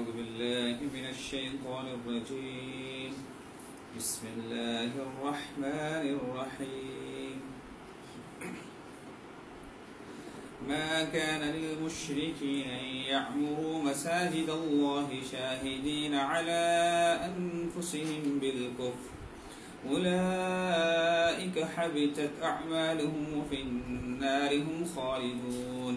أعوذ بالله من الشيطان الرجيم. بسم الله الرحمن الرحيم. ما كان للمشركين أن يعمروا مساجد الله شاهدين على أنفسهم بالكفر. أولئك حبتت أعمالهم وفي النار هم خالدون.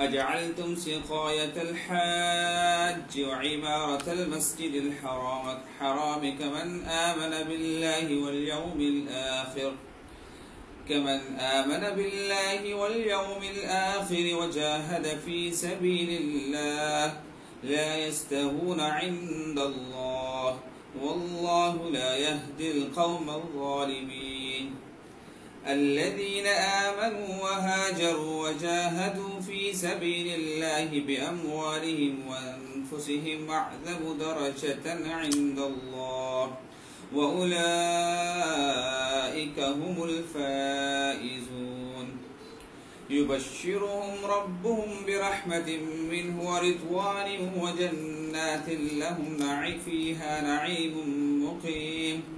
أجعلتم سقاية الحاج وعمارة المسجد الحرام حرام كمن آمن بالله واليوم الآخر كمن آمن بالله واليوم الآخر وجاهد في سبيل الله لا يستهون عند الله والله لا يهدي القوم الظالمين الذين آمنوا وهاجروا وجاهدوا في سبيل الله بأموالهم وأنفسهم أعظم درجة عند الله وأولئك هم الفائزون. يبشرهم ربهم برحمة منه ورضوان وجنات لهم نعي فيها نعيم مقيم.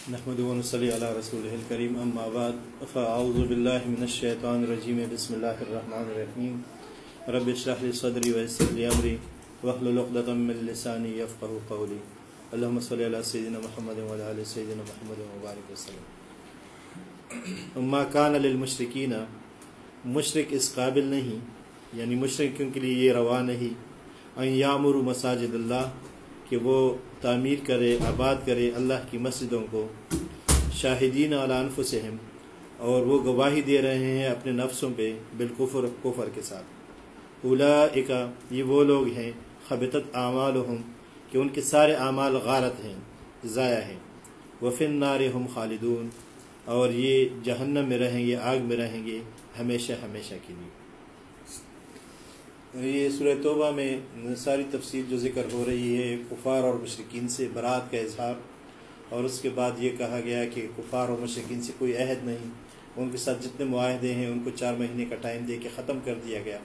نحمد ونصلي على رسوله الكريم، أما بعد، فأعوذ بالله من الشيطان الرجيم. بسم الله الرحمن الرحيم. رب اشرح لي صدري ويسر لي أمري، واحلل عقدة من لساني يفقهوا قولي. اللهم صل على سيدنا محمد وعلى آل سيدنا محمد وبارك وسلم. ما كان للمشرکین مشرق اس قابل نہیں یعنی مشرقوں کے لیے یہ روا نہیں ان یامر مساجد اللہ کہ وہ تعمیر کرے، آباد کرے اللہ کی مسجدوں کو، شاہدین علی انفسہم، اور وہ گواہی دے رہے ہیں اپنے نفسوں پہ بالکفر، کفر کے ساتھ۔ اولا یہ وہ لوگ ہیں خبتت اعمالہم، کہ ان کے سارے اعمال غارت ہیں، ضائع ہیں۔ وفن نار ہم خالدون، اور یہ جہنم میں رہیں گے، آگ میں رہیں گے، ہمیشہ ہمیشہ کے لیے۔ یہ سورہ توبہ میں ساری تفصیل جو ذکر ہو رہی ہے کفار اور مشرقین سے، برات کا اظہار، اور اس کے بعد یہ کہا گیا کہ کفار اور مشرقین سے کوئی عہد نہیں۔ ان کے ساتھ جتنے معاہدے ہیں، ان کو چار مہینے کا ٹائم دے کے ختم کر دیا گیا۔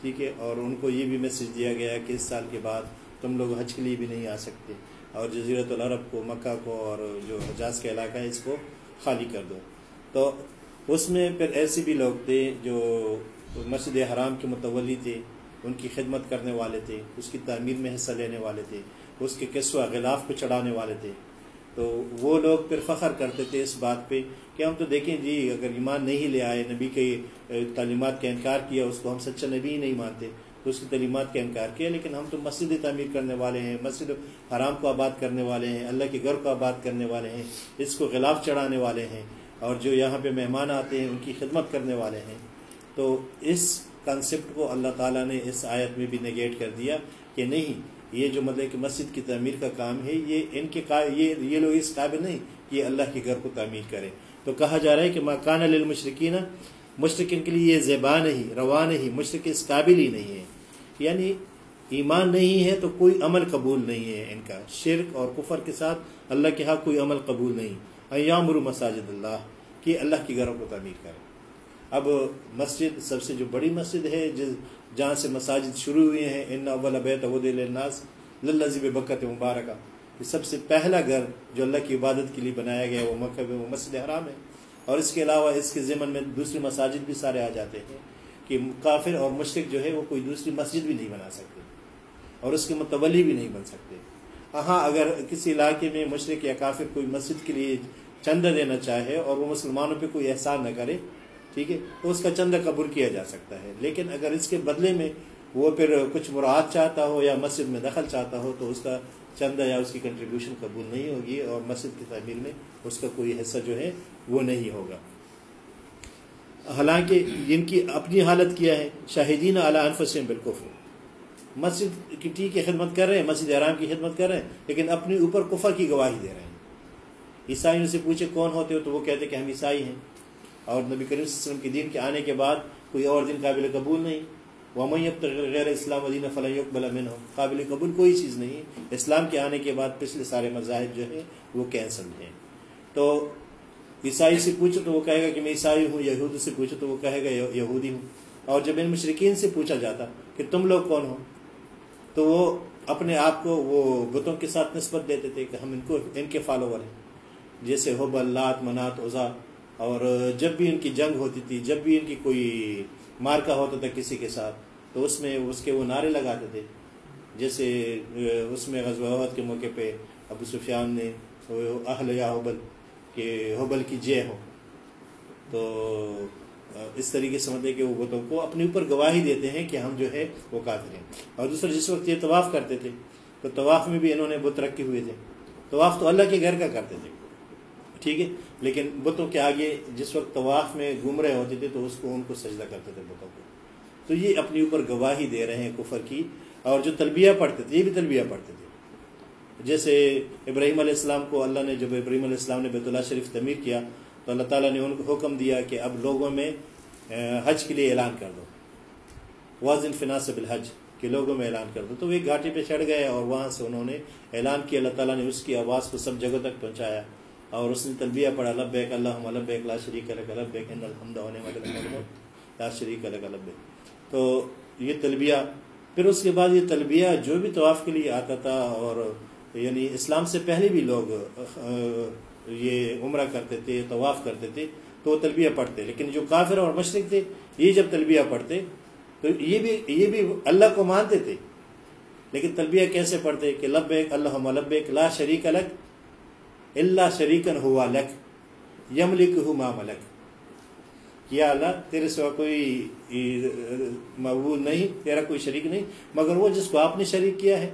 ٹھیک ہے؟ اور ان کو یہ بھی میسج دیا گیا کہ اس سال کے بعد تم لوگ حج کے لیے بھی نہیں آ سکتے۔ اور جزیرت العرب کو، مکہ کو اور جو حجاز کا علاقہ ہے، اس کو خالی کر دو۔ تو اس میں پھر ایسے بھی لوگ تھے جو مسجد حرام کے متولی تھے، ان کی خدمت کرنے والے تھے، اس کی تعمیر میں حصہ لینے والے تھے، اس کے کسوہ غلاف کو چڑھانے والے تھے۔ تو وہ لوگ پھر فخر کرتے تھے اس بات پہ کہ ہم تو دیکھیں جی اگر ایمان نہیں لے آئے، نبی کے تعلیمات کا انکار کیا، اس کو ہم سچا نبی ہی نہیں مانتے، تو اس کی تعلیمات کا انکار کیا۔ لیکن ہم تو مسجد تعمیر کرنے والے ہیں، مسجد حرام کو آباد کرنے والے ہیں، اللہ کے گھر کو آباد کرنے والے ہیں، اس کو غلاف چڑھانے والے ہیں، اور جو یہاں پہ مہمان آتے ہیں، ان کی خدمت کرنے والے ہیں۔ تو اس کانسیپٹ کو اللہ تعالیٰ نے اس آیت میں بھی نگیٹ کر دیا کہ نہیں، یہ جو مطلب کہ مسجد کی تعمیر کا کام ہے، یہ ان کے یہ یہ لوگ اس قابل نہیں کہ یہ اللہ کے گھر کو تعمیر کرے تو کہا جا رہا ہے کہ مکان للمشرقین مشرقین کے لیے یہ زیبا نہیں، روا نہیں مشرق اس قابل ہی نہیں ہے۔ یعنی ایمان نہیں ہے تو کوئی عمل قبول نہیں ہے ان کا۔ شرک اور کفر کے ساتھ اللہ کے ہاں کوئی عمل قبول نہیں۔ ایامر مساجد اللہ، کہ اللہ کے گھروں کو تعمیر کرے اب مسجد سب سے جو بڑی مسجد ہے، جس جہاں سے مساجد شروع ہوئے ہیں، ان اول بیت ود الناس لذیب بکت مبارکہ۔ یہ سب سے پہلا گھر جو اللہ کی عبادت کے لیے بنایا گیا وہ مکہ وہ مسجد حرام ہے۔ اور اس کے علاوہ اس کے ضمن میں دوسری مساجد بھی سارے آ جاتے ہیں کہ کافر اور مشرق جو ہے، وہ کوئی دوسری مسجد بھی نہیں بنا سکتے اور اس کے متولی بھی نہیں بن سکتے۔ ہاں اگر کسی علاقے میں مشرق یا کافر کوئی مسجد کے لیے چندہ دینا چاہے اور وہ مسلمانوں پہ کوئی احسان نہ کرے ٹھیک ہے؟ تو اس کا چندہ قبول کیا جا سکتا ہے۔ لیکن اگر اس کے بدلے میں وہ پھر کچھ مراد چاہتا ہو یا مسجد میں دخل چاہتا ہو تو اس کا چندہ یا اس کی کنٹریبیوشن قبول نہیں ہوگی اور مسجد کی تعمیر میں اس کا کوئی حصہ جو ہے وہ نہیں ہوگا۔ حالانکہ جن کی اپنی حالت کیا ہے؟ شاہدین اعلیٰ انفسم بالکفر۔ مسجد کی ٹی کی خدمت کر رہے ہیں، مسجد حرام کی خدمت کر رہے ہیں، لیکن اپنے اوپر کفر کی گواہی دے رہے ہیں۔ عیسائیوں سے پوچھے کون ہوتے ہو تو وہ کہتے کہ ہم عیسائی ہیں۔ اور نبی کریم صلی اللہ علیہ وسلم کے دین کے آنے کے بعد کوئی اور دن قابل قبول نہیں۔ وہ اب تک غیر اسلام دین فلاح اقبال ہو قابل قبول کوئی چیز نہیں۔ اسلام کے آنے کے بعد پچھلے سارے مذاہب جو ہیں وہ کینسل ہیں۔ تو عیسائی سے پوچھو تو وہ کہے گا کہ میں عیسائی ہوں، یہود سے پوچھو تو وہ کہے گا یہودی ہوں۔ اور جب ان مشرقین سے پوچھا جاتا کہ تم لوگ کون ہو؟ تو وہ اپنے آپ کو وہ بتوں کے ساتھ نسبت دیتے تھے کہ ہم ان کو، ان کے فالوور ہیں۔ جیسے حبل، لات، منات اوزا اور جب بھی ان کی جنگ ہوتی تھی، جب بھی ان کی کوئی مارکا ہوتا تھا کسی کے ساتھ، تو اس میں اس کے وہ نعرے لگاتے تھے۔ جیسے اس میں غزوہ کے موقع پہ ابو سفیان نے اہل یا حبل کہ حبل کی جے ہو۔ تو اس طریقے سے مطلب کہ وہ بتوں کو اپنے اوپر گواہی دیتے ہیں کہ ہم جو ہے وہ کافر ہیں۔ اور دوسرا، جس وقت یہ طواف کرتے تھے، تو طواف میں بھی انہوں نے بت رکھے ہوئے تھے۔ طواف تو اللہ کے گھر کا کرتے تھے۔ ٹھیک ہے، لیکن بتوں کے آگے جس وقت طواف میں گھوم رہے ہوتے تھے تو اس کو ان کو سجدہ کرتے تھے بتوں کو تو یہ اپنے اوپر گواہی دے رہے ہیں کفر کی۔ اور جو تلبیہ پڑھتے تھے، یہ بھی تلبیہ پڑھتے تھے۔ جیسے ابراہیم علیہ السلام کو اللہ نے، جب ابراہیم علیہ السلام نے بیت اللہ شریف تعمیر کیا، تو اللہ تعالیٰ نے ان کو حکم دیا کہ اب لوگوں میں حج کے لیے اعلان کر دو۔ واضح فناسب الحج کہ لوگوں میں اعلان کر دو۔ تو وہ ایک گھاٹی پہ چڑھ گئے اور وہاں سے انہوں نے اعلان کیا۔ اللہ تعالیٰ نے اس کی آواز کو سب جگہ تک پہنچایا۔ اور اس نے تلبیہ پڑھا لبیک اللہ لبیک لا شریک الگ لبیک ان الحمد لا شریک الگ لبیک تو یہ تلبیہ پھر اس کے بعد یہ تلبیہ جو بھی طواف کے لیے آتا تھا اور یعنی اسلام سے پہلے بھی لوگ یہ عمرہ کرتے تھے، طواف کرتے تھے، تو وہ تلبیہ پڑھتے۔ لیکن جو کافر اور مشرق تھے، یہ جب تلبیہ پڑھتے، تو یہ بھی یہ بھی اللہ کو مانتے تھے۔ لیکن تلبیہ کیسے پڑھتے؟ کہ لب اللہ لبیک لا شریک الگ اللہ شریکن ہوا لک یملک ہو ما ملک۔ کیا اللہ، تیرے سوا کوئی مقبول نہیں، تیرا کوئی شریک نہیں، مگر وہ جس کو آپ نے شریک کیا ہے۔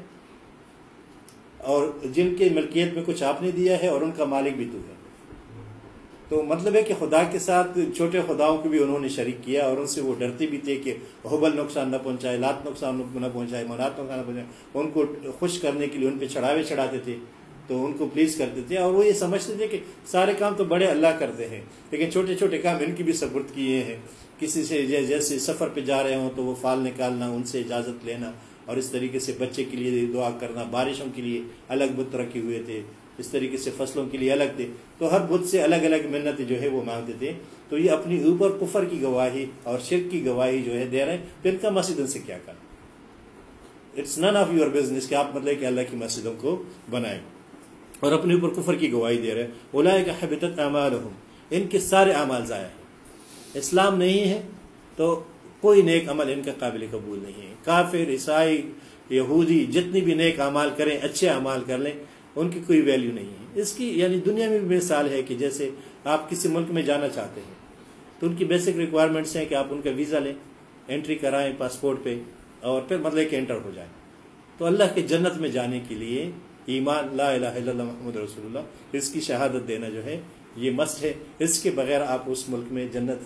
اور جن کے ملکیت میں کچھ آپ نے دیا ہے، اور ان کا مالک بھی تو ہے۔ تو مطلب ہے کہ خدا کے ساتھ چھوٹے خداؤں کو بھی انہوں نے شریک کیا، اور ان سے وہ ڈرتے بھی تھے کہ حبل نقصان نہ پہنچائے، لات نقصان نہ پہنچائے منات نقصان نہ پہنچائے۔ ان کو خوش کرنے کے لیے ان پہ چڑھاوے چڑھاتے تھے۔ تو ان کو پلیز کرتے تھے اور وہ یہ سمجھتے تھے کہ سارے کام تو بڑے اللہ کرتے ہیں، لیکن چھوٹے چھوٹے کام ان کی بھی سبرت کیے ہیں۔ کسی سے جی- جیسے سفر پہ جا رہے ہوں تو وہ فال نکالنا، ان سے اجازت لینا اور اس طریقے سے بچے کے لیے دعا کرنا، بارشوں کے لیے الگ بت رکھے ہوئے تھے، اس طریقے سے فصلوں کے لیے الگ تھے۔ تو ہر بت سے الگ الگ منت جو ہے وہ مانگتے تھے۔ تو یہ اپنی اوپر کفر کی گواہی اور شرک کی گواہی جو ہے دے رہے ہیں۔ پھر کا مسجد ان سے کیا کرنا it's none of your business کہ آپ مطلب کہ اللہ کی مسجدوں کو بنائیں۔ اور اپنے اوپر کفر کی گواہی دے رہے ہیں۔ اولا کا حبت اعمال ان کے سارے اعمال ضائع ہیں۔ اسلام نہیں ہے تو کوئی نیک عمل ان کا قابل قبول نہیں ہے۔ کافر، عیسائی، یہودی، جتنی بھی نیک اعمال کریں، اچھے اعمال کر لیں، ان کی کوئی ویلیو نہیں ہے۔ اس کی یعنی دنیا میں بھی مثال ہے کہ جیسے آپ کسی ملک میں جانا چاہتے ہیں، تو ان کی بیسک ریکوائرمنٹس ہیں کہ آپ ان کا ویزا لیں انٹری کرائیں پاسپورٹ پہ اور پھر مطلب کہ انٹر ہو جائیں۔ تو اللہ کے جنت میں جانے کے لیے ایمان، لا الہ الا اللہ محمد رسول اللہ، اس کی شہادت دینا جو ہے، یہ مست ہے۔ اس کے بغیر آپ اس ملک میں جنت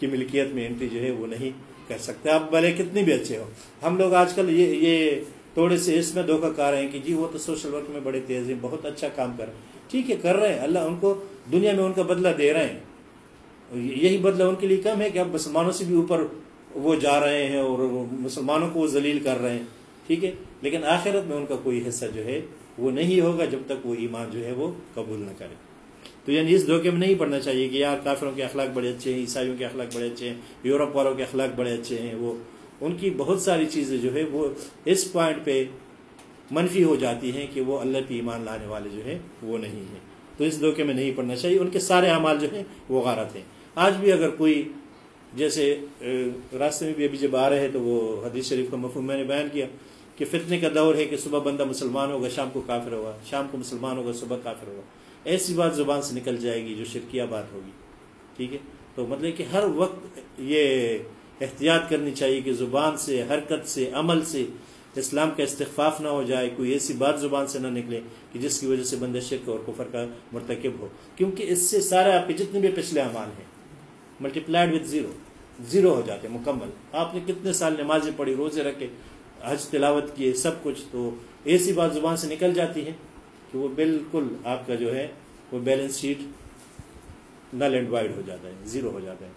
کی ملکیت میں انٹری جو ہے، وہ نہیں کر سکتے۔ آپ بھلے کتنی بھی اچھے ہو ہم لوگ آج کل یہ یہ تھوڑے سے اس میں دھوکہ کھا رہے ہیں کہ جی وہ تو سوشل ورک میں بڑے تیز ہیں، بہت اچھا کام کر رہے ہیں۔ ٹھیک ہے، کر رہے ہیں۔ اللہ ان کو، دنیا میں ان کا بدلہ دے رہے ہیں۔ یہی بدلہ ان کے لیے کم ہے کہ اب مسلمانوں سے بھی اوپر وہ جا رہے ہیں اور مسلمانوں کو وہ ذلیل کر رہے ہیں۔ ٹھیک ہے، لیکن آخرت میں ان کا کوئی حصہ جو ہے وہ نہیں ہوگا جب تک وہ ایمان جو ہے وہ قبول نہ کرے۔ تو یعنی اس دھوکے میں نہیں پڑھنا چاہیے کہ یار کافروں کے اخلاق بڑے اچھے ہیں، عیسائیوں کے اخلاق بڑے اچھے ہیں، یورپ والوں کے اخلاق بڑے اچھے ہیں، وہ ان کی بہت ساری چیزیں جو ہے وہ اس پوائنٹ پہ منفی ہو جاتی ہیں کہ وہ اللہ پہ ایمان لانے والے جو ہے وہ نہیں ہیں۔ تو اس دھوکے میں نہیں پڑھنا چاہیے، ان کے سارے اعمال جو ہیں وہ غارت ہیں۔ آج بھی اگر کوئی جیسے راستے میں بھی ابھی جب آ رہے ہیں تو وہ حدیث شریف کا مفہوم میں نے بیان کیا۔ کہ فتنے کا دور ہے کہ صبح بندہ مسلمان ہوگا، شام کو کافر ہوگا، شام کو مسلمان ہوگا، صبح کافر ہوگا۔ ایسی بات زبان سے نکل جائے گی جو شرکیہ بات ہوگی۔ ٹھیک ہے؟ تو مطلب کہ ہر وقت یہ احتیاط کرنی چاہیے کہ زبان سے، حرکت سے، عمل سے اسلام کا استخفاف نہ ہو جائے، کوئی ایسی بات زبان سے نہ نکلے کہ جس کی وجہ سے بندہ شرک اور کفر کا مرتکب ہو۔ کیونکہ اس سے سارے آپ کے جتنے بھی پچھلے اعمال ہیں multiplied with zero zero ہو جاتے مکمل۔ آپ نے کتنے سال نمازیں پڑھی، روزے رکھے حج تلاوت کیے سب کچھ تو ایسی بات زبان سے نکل جاتی ہے کہ وہ بالکل آپ کا جو ہے وہ balance sheet null and void ہو جاتا ہے زیرو ہو جاتا ہے۔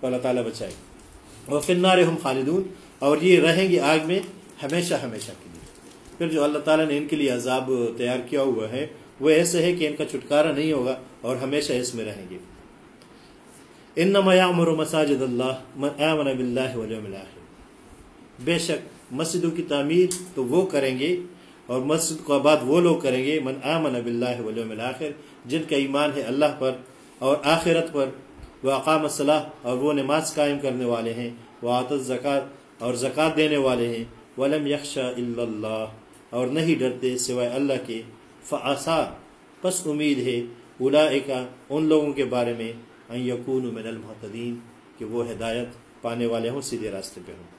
تو اللہ تعالیٰ بچائے۔ اور فنار ہم خالدون۔ اور یہ رہیں گے آگ میں ہمیشہ ہمیشہ کے لیے۔ پھر جو اللہ تعالیٰ نے ان کے لیے عذاب تیار کیا ہوا ہے، وہ ایسے ہے کہ ان کا چھٹکارا نہیں ہوگا اور ہمیشہ اس میں رہیں گے۔ ان نمایامر مساجد اللہ بے شک مسجدوں کی تعمیر تو وہ کریں گے اور مسجد کو آباد وہ لوگ کریں گے، من آمن باللہ والیوم الاخر، جن کا ایمان ہے اللہ پر اور آخرت پر، وہ اقام صلاح اور وہ نماز قائم کرنے والے ہیں، وہ آتت زکوٰۃ اور زکوٰۃ دینے والے ہیں، ولم یکشا اللہ اور نہیں ڈرتے سوائے اللہ کے فعصا پس امید ہے اولئکا ان لوگوں کے بارے میں ان یکون من المحتدین کہ وہ ہدایت پانے والے ہوں، سیدھے راستے پہ ہوں۔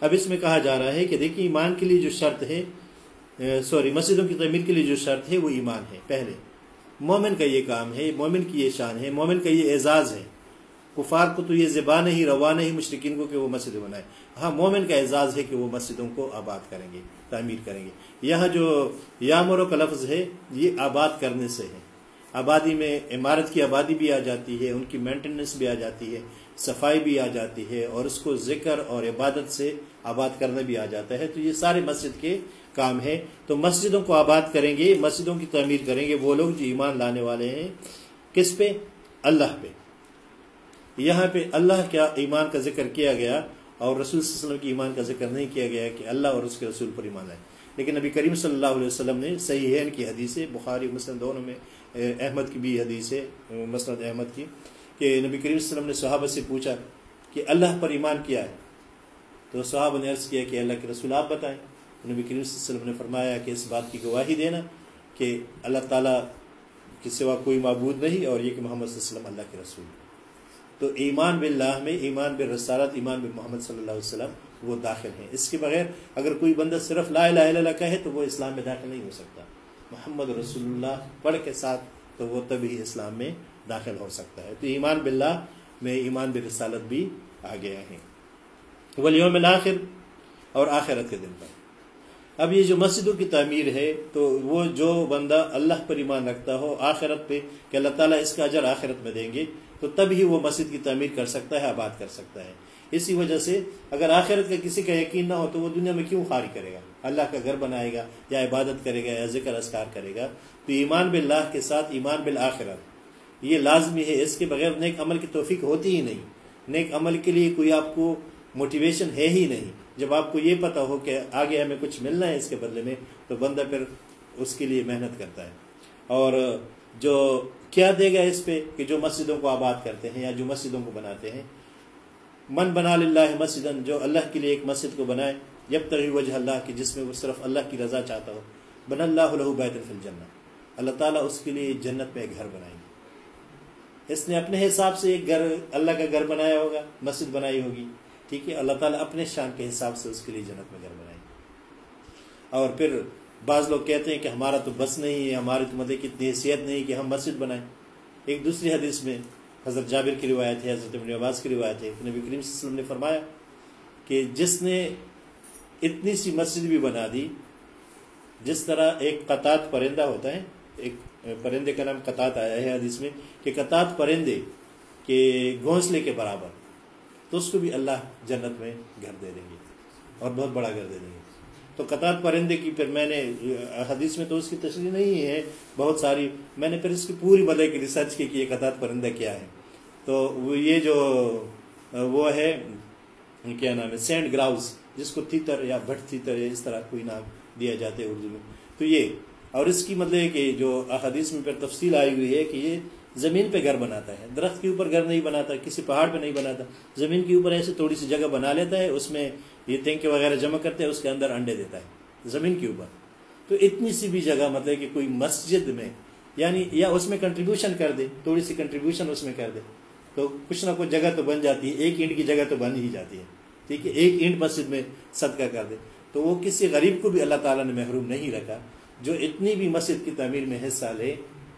اب اس میں کہا جا رہا ہے کہ دیکھیے ایمان کے لیے جو شرط ہے سوری، مسجدوں کی تعمیر کے لیے جو شرط ہے، وہ ایمان ہے، پہلے۔ مومن کا یہ کام ہے، مومن کی یہ شان ہے، مومن کا یہ اعزاز ہے۔ کفار کو تو یہ زبان ہی روانہ ہی مشرقین کو کہ وہ مسجد بنائے۔ ہاں مومن کا اعزاز ہے کہ وہ مسجدوں کو آباد کریں گے، تعمیر کریں گے۔ یہاں جو یامروں کا لفظ ہے، یہ آباد کرنے سے ہے۔ آبادی میں عمارت کی آبادی بھی آ جاتی ہے، ان کی مینٹیننس بھی آ جاتی ہے۔ صفائی بھی آ جاتی ہے اور اس کو ذکر اور عبادت سے آباد کرنا بھی آ جاتا ہے، تو یہ سارے مسجد کے کام ہے تو مسجدوں کو آباد کریں گے، مسجدوں کی تعمیر کریں گے۔ وہ لوگ جو ایمان لانے والے ہیں، کس پہ؟ اللہ پہ۔ یہاں پہ اللہ کیا ایمان کا ذکر کیا گیا اور رسول صلی اللہ علیہ وسلم کی ایمان کا ذکر نہیں کیا گیا کہ اللہ اور اس کے رسول پر ایمان ہے لیکن نبی کریم صلی اللہ علیہ وسلم نے صحیح ہے ان کی حدیث بخاری، مسلم دونوں میں، احمد کی بھی حدیث ہے مسند احمد کی۔ کہ نبی کریم صلی اللہ علیہ وسلم نے صحابہ سے پوچھا کہ اللہ پر ایمان کیا ہے؟ تو صحابہ نے عرض کیا کہ اللہ کے رسول آپ بتائیں۔ نبی کریم صلی اللہ علیہ وسلم نے فرمایا کہ اس بات کی گواہی دینا کہ اللہ تعالیٰ کے سوا کوئی معبود نہیں اور یہ کہ محمد صلی اللہ علیہ وسلم اللہ کے رسول۔ تو ایمان باللہ میں، ایمان بالرسالت، ایمان بال محمد صلی اللہ علیہ وسلم وہ داخل ہیں۔ اس کے بغیر اگر کوئی بندہ صرف لا الہ الا اللہ کہے تو وہ اسلام میں داخل نہیں ہو سکتا۔ محمد رسول اللہ پڑھ کے ساتھ تو وہ تبھی اسلام میں داخل ہو سکتا ہے۔ تو ایمان باللہ میں ایمان بالرسالت بھی آ گیا ہے ولیوم الآخر اور آخرت کے دن پر۔ اب یہ جو مسجدوں کی تعمیر ہے، تو وہ جو بندہ اللہ پر ایمان رکھتا ہو آخرت پہ، کہ اللہ تعالیٰ اس کا اجر آخرت میں دیں گے، تو تب ہی وہ مسجد کی تعمیر کر سکتا ہے، آباد کر سکتا ہے۔ اسی وجہ سے اگر آخرت کا کسی کا یقین نہ ہو، تو وہ دنیا میں کیوں خاری کرے گا؟ اللہ کا گھر بنائے گا یا عبادت کرے گا یا ذکر اسکار کرے گا، تو ایمان باللہ کے ساتھ ایمان بالآخرت یہ لازمی ہے، اس کے بغیر نیک عمل کی توفیق ہوتی ہی نہیں۔ نیک عمل کے لیے کوئی آپ کو موٹیویشن ہے ہی نہیں۔ جب آپ کو یہ پتا ہو کہ آگے ہمیں کچھ ملنا ہے اس کے بدلے میں، تو بندہ پھر اس کے لیے محنت کرتا ہے۔ اور جو کیا دے گا اس پہ کہ جو مسجدوں کو آباد کرتے ہیں یا جو مسجدوں کو بناتے ہیں۔ من بنا اللہ مسجد جو اللہ کے لیے ایک مسجد کو بنائے جب تک وجہ اللہ کی، جس میں وہ صرف اللہ کی رضا چاہتا ہو۔ بن اللہ بیت الجنہ۔ اللہ تعالیٰ اس کے لیے جنت میں ایک گھر بنائیں گے۔ اس نے اپنے حساب سے ایک گھر، اللہ کا گھر بنایا ہوگا، مسجد بنائی ہوگی۔ ٹھیک ہے؟ اللہ تعالیٰ اپنے شان کے حساب سے اس کے لیے جنت میں گھر بنائیں گے۔ اور پھر بعض لوگ کہتے ہیں کہ ہمارا تو بس نہیں ہے، ہماری تو مطلب اتنی حیثیت نہیں کہ ہم مسجد بنائیں۔ ایک دوسری حدیث میں حضرت جابر کی روایت ہے، حضرت ابن عباس کی روایت ہے۔ نبی کریم صلی اللہ علیہ وسلم نے فرمایا کہ جس نے اتنی سی مسجد بھی بنا دی جس طرح ایک قطعت پرندہ ہوتا ہے، ایک پرندے کا نام قطعت آیا ہے حدیث میں کہ قطعت پرندے کے گھونسلے کے برابر، تو اس کو بھی اللہ جنت میں گھر دے دیں گے اور بہت بڑا گھر دے دیں گے۔ تو قطعت پرندے کی پھر میں نے، حدیث میں تو اس کی تشریح نہیں ہے، بہت ساری، میں نے پھر اس کی پوری بدے کی ریسرچ کی کہ یہ قطعت پرندہ کیا ہے۔ تو وہ یہ جو، وہ ہے، کیا نام ہے، سینڈ گراؤز۔ جس کو تیتر یا بھٹ تیتر یا اس طرح کوئی نام دیا جاتا ہے اردو میں۔ تو یہ، اور اس کی مطلب ہے کہ جو حدیث میں پھر تفصیل آئی ہوئی ہے کہ یہ زمین پہ گھر بناتا ہے۔ درخت کے اوپر گھر نہیں بناتا، کسی پہاڑ پہ نہیں بناتا۔ زمین کے اوپر ایسے تھوڑی سی جگہ بنا لیتا ہے، اس میں یہ تینکے وغیرہ جمع کرتے ہیں اس کے اندر انڈے دیتا ہے۔ زمین کے اوپر۔ تو اتنی سی بھی جگہ مطلب کہ کوئی مسجد میں یعنی یا اس میں کنٹریبیوشن کر دے، تھوڑی سی کنٹریبیوشن اس میں کر دے۔ تو کچھ نہ کچھ جگہ تو بن جاتی ہے، ایک اینٹ کی جگہ تو بن ہی جاتی ہے۔ ٹھیک ہے، ایک اینٹ مسجد میں صدقہ کر دے۔ تو وہ کسی غریب کو بھی اللہ تعالیٰ نے محروم نہیں رکھا، جو اتنی بھی مسجد کی تعمیر میں حصہ لے،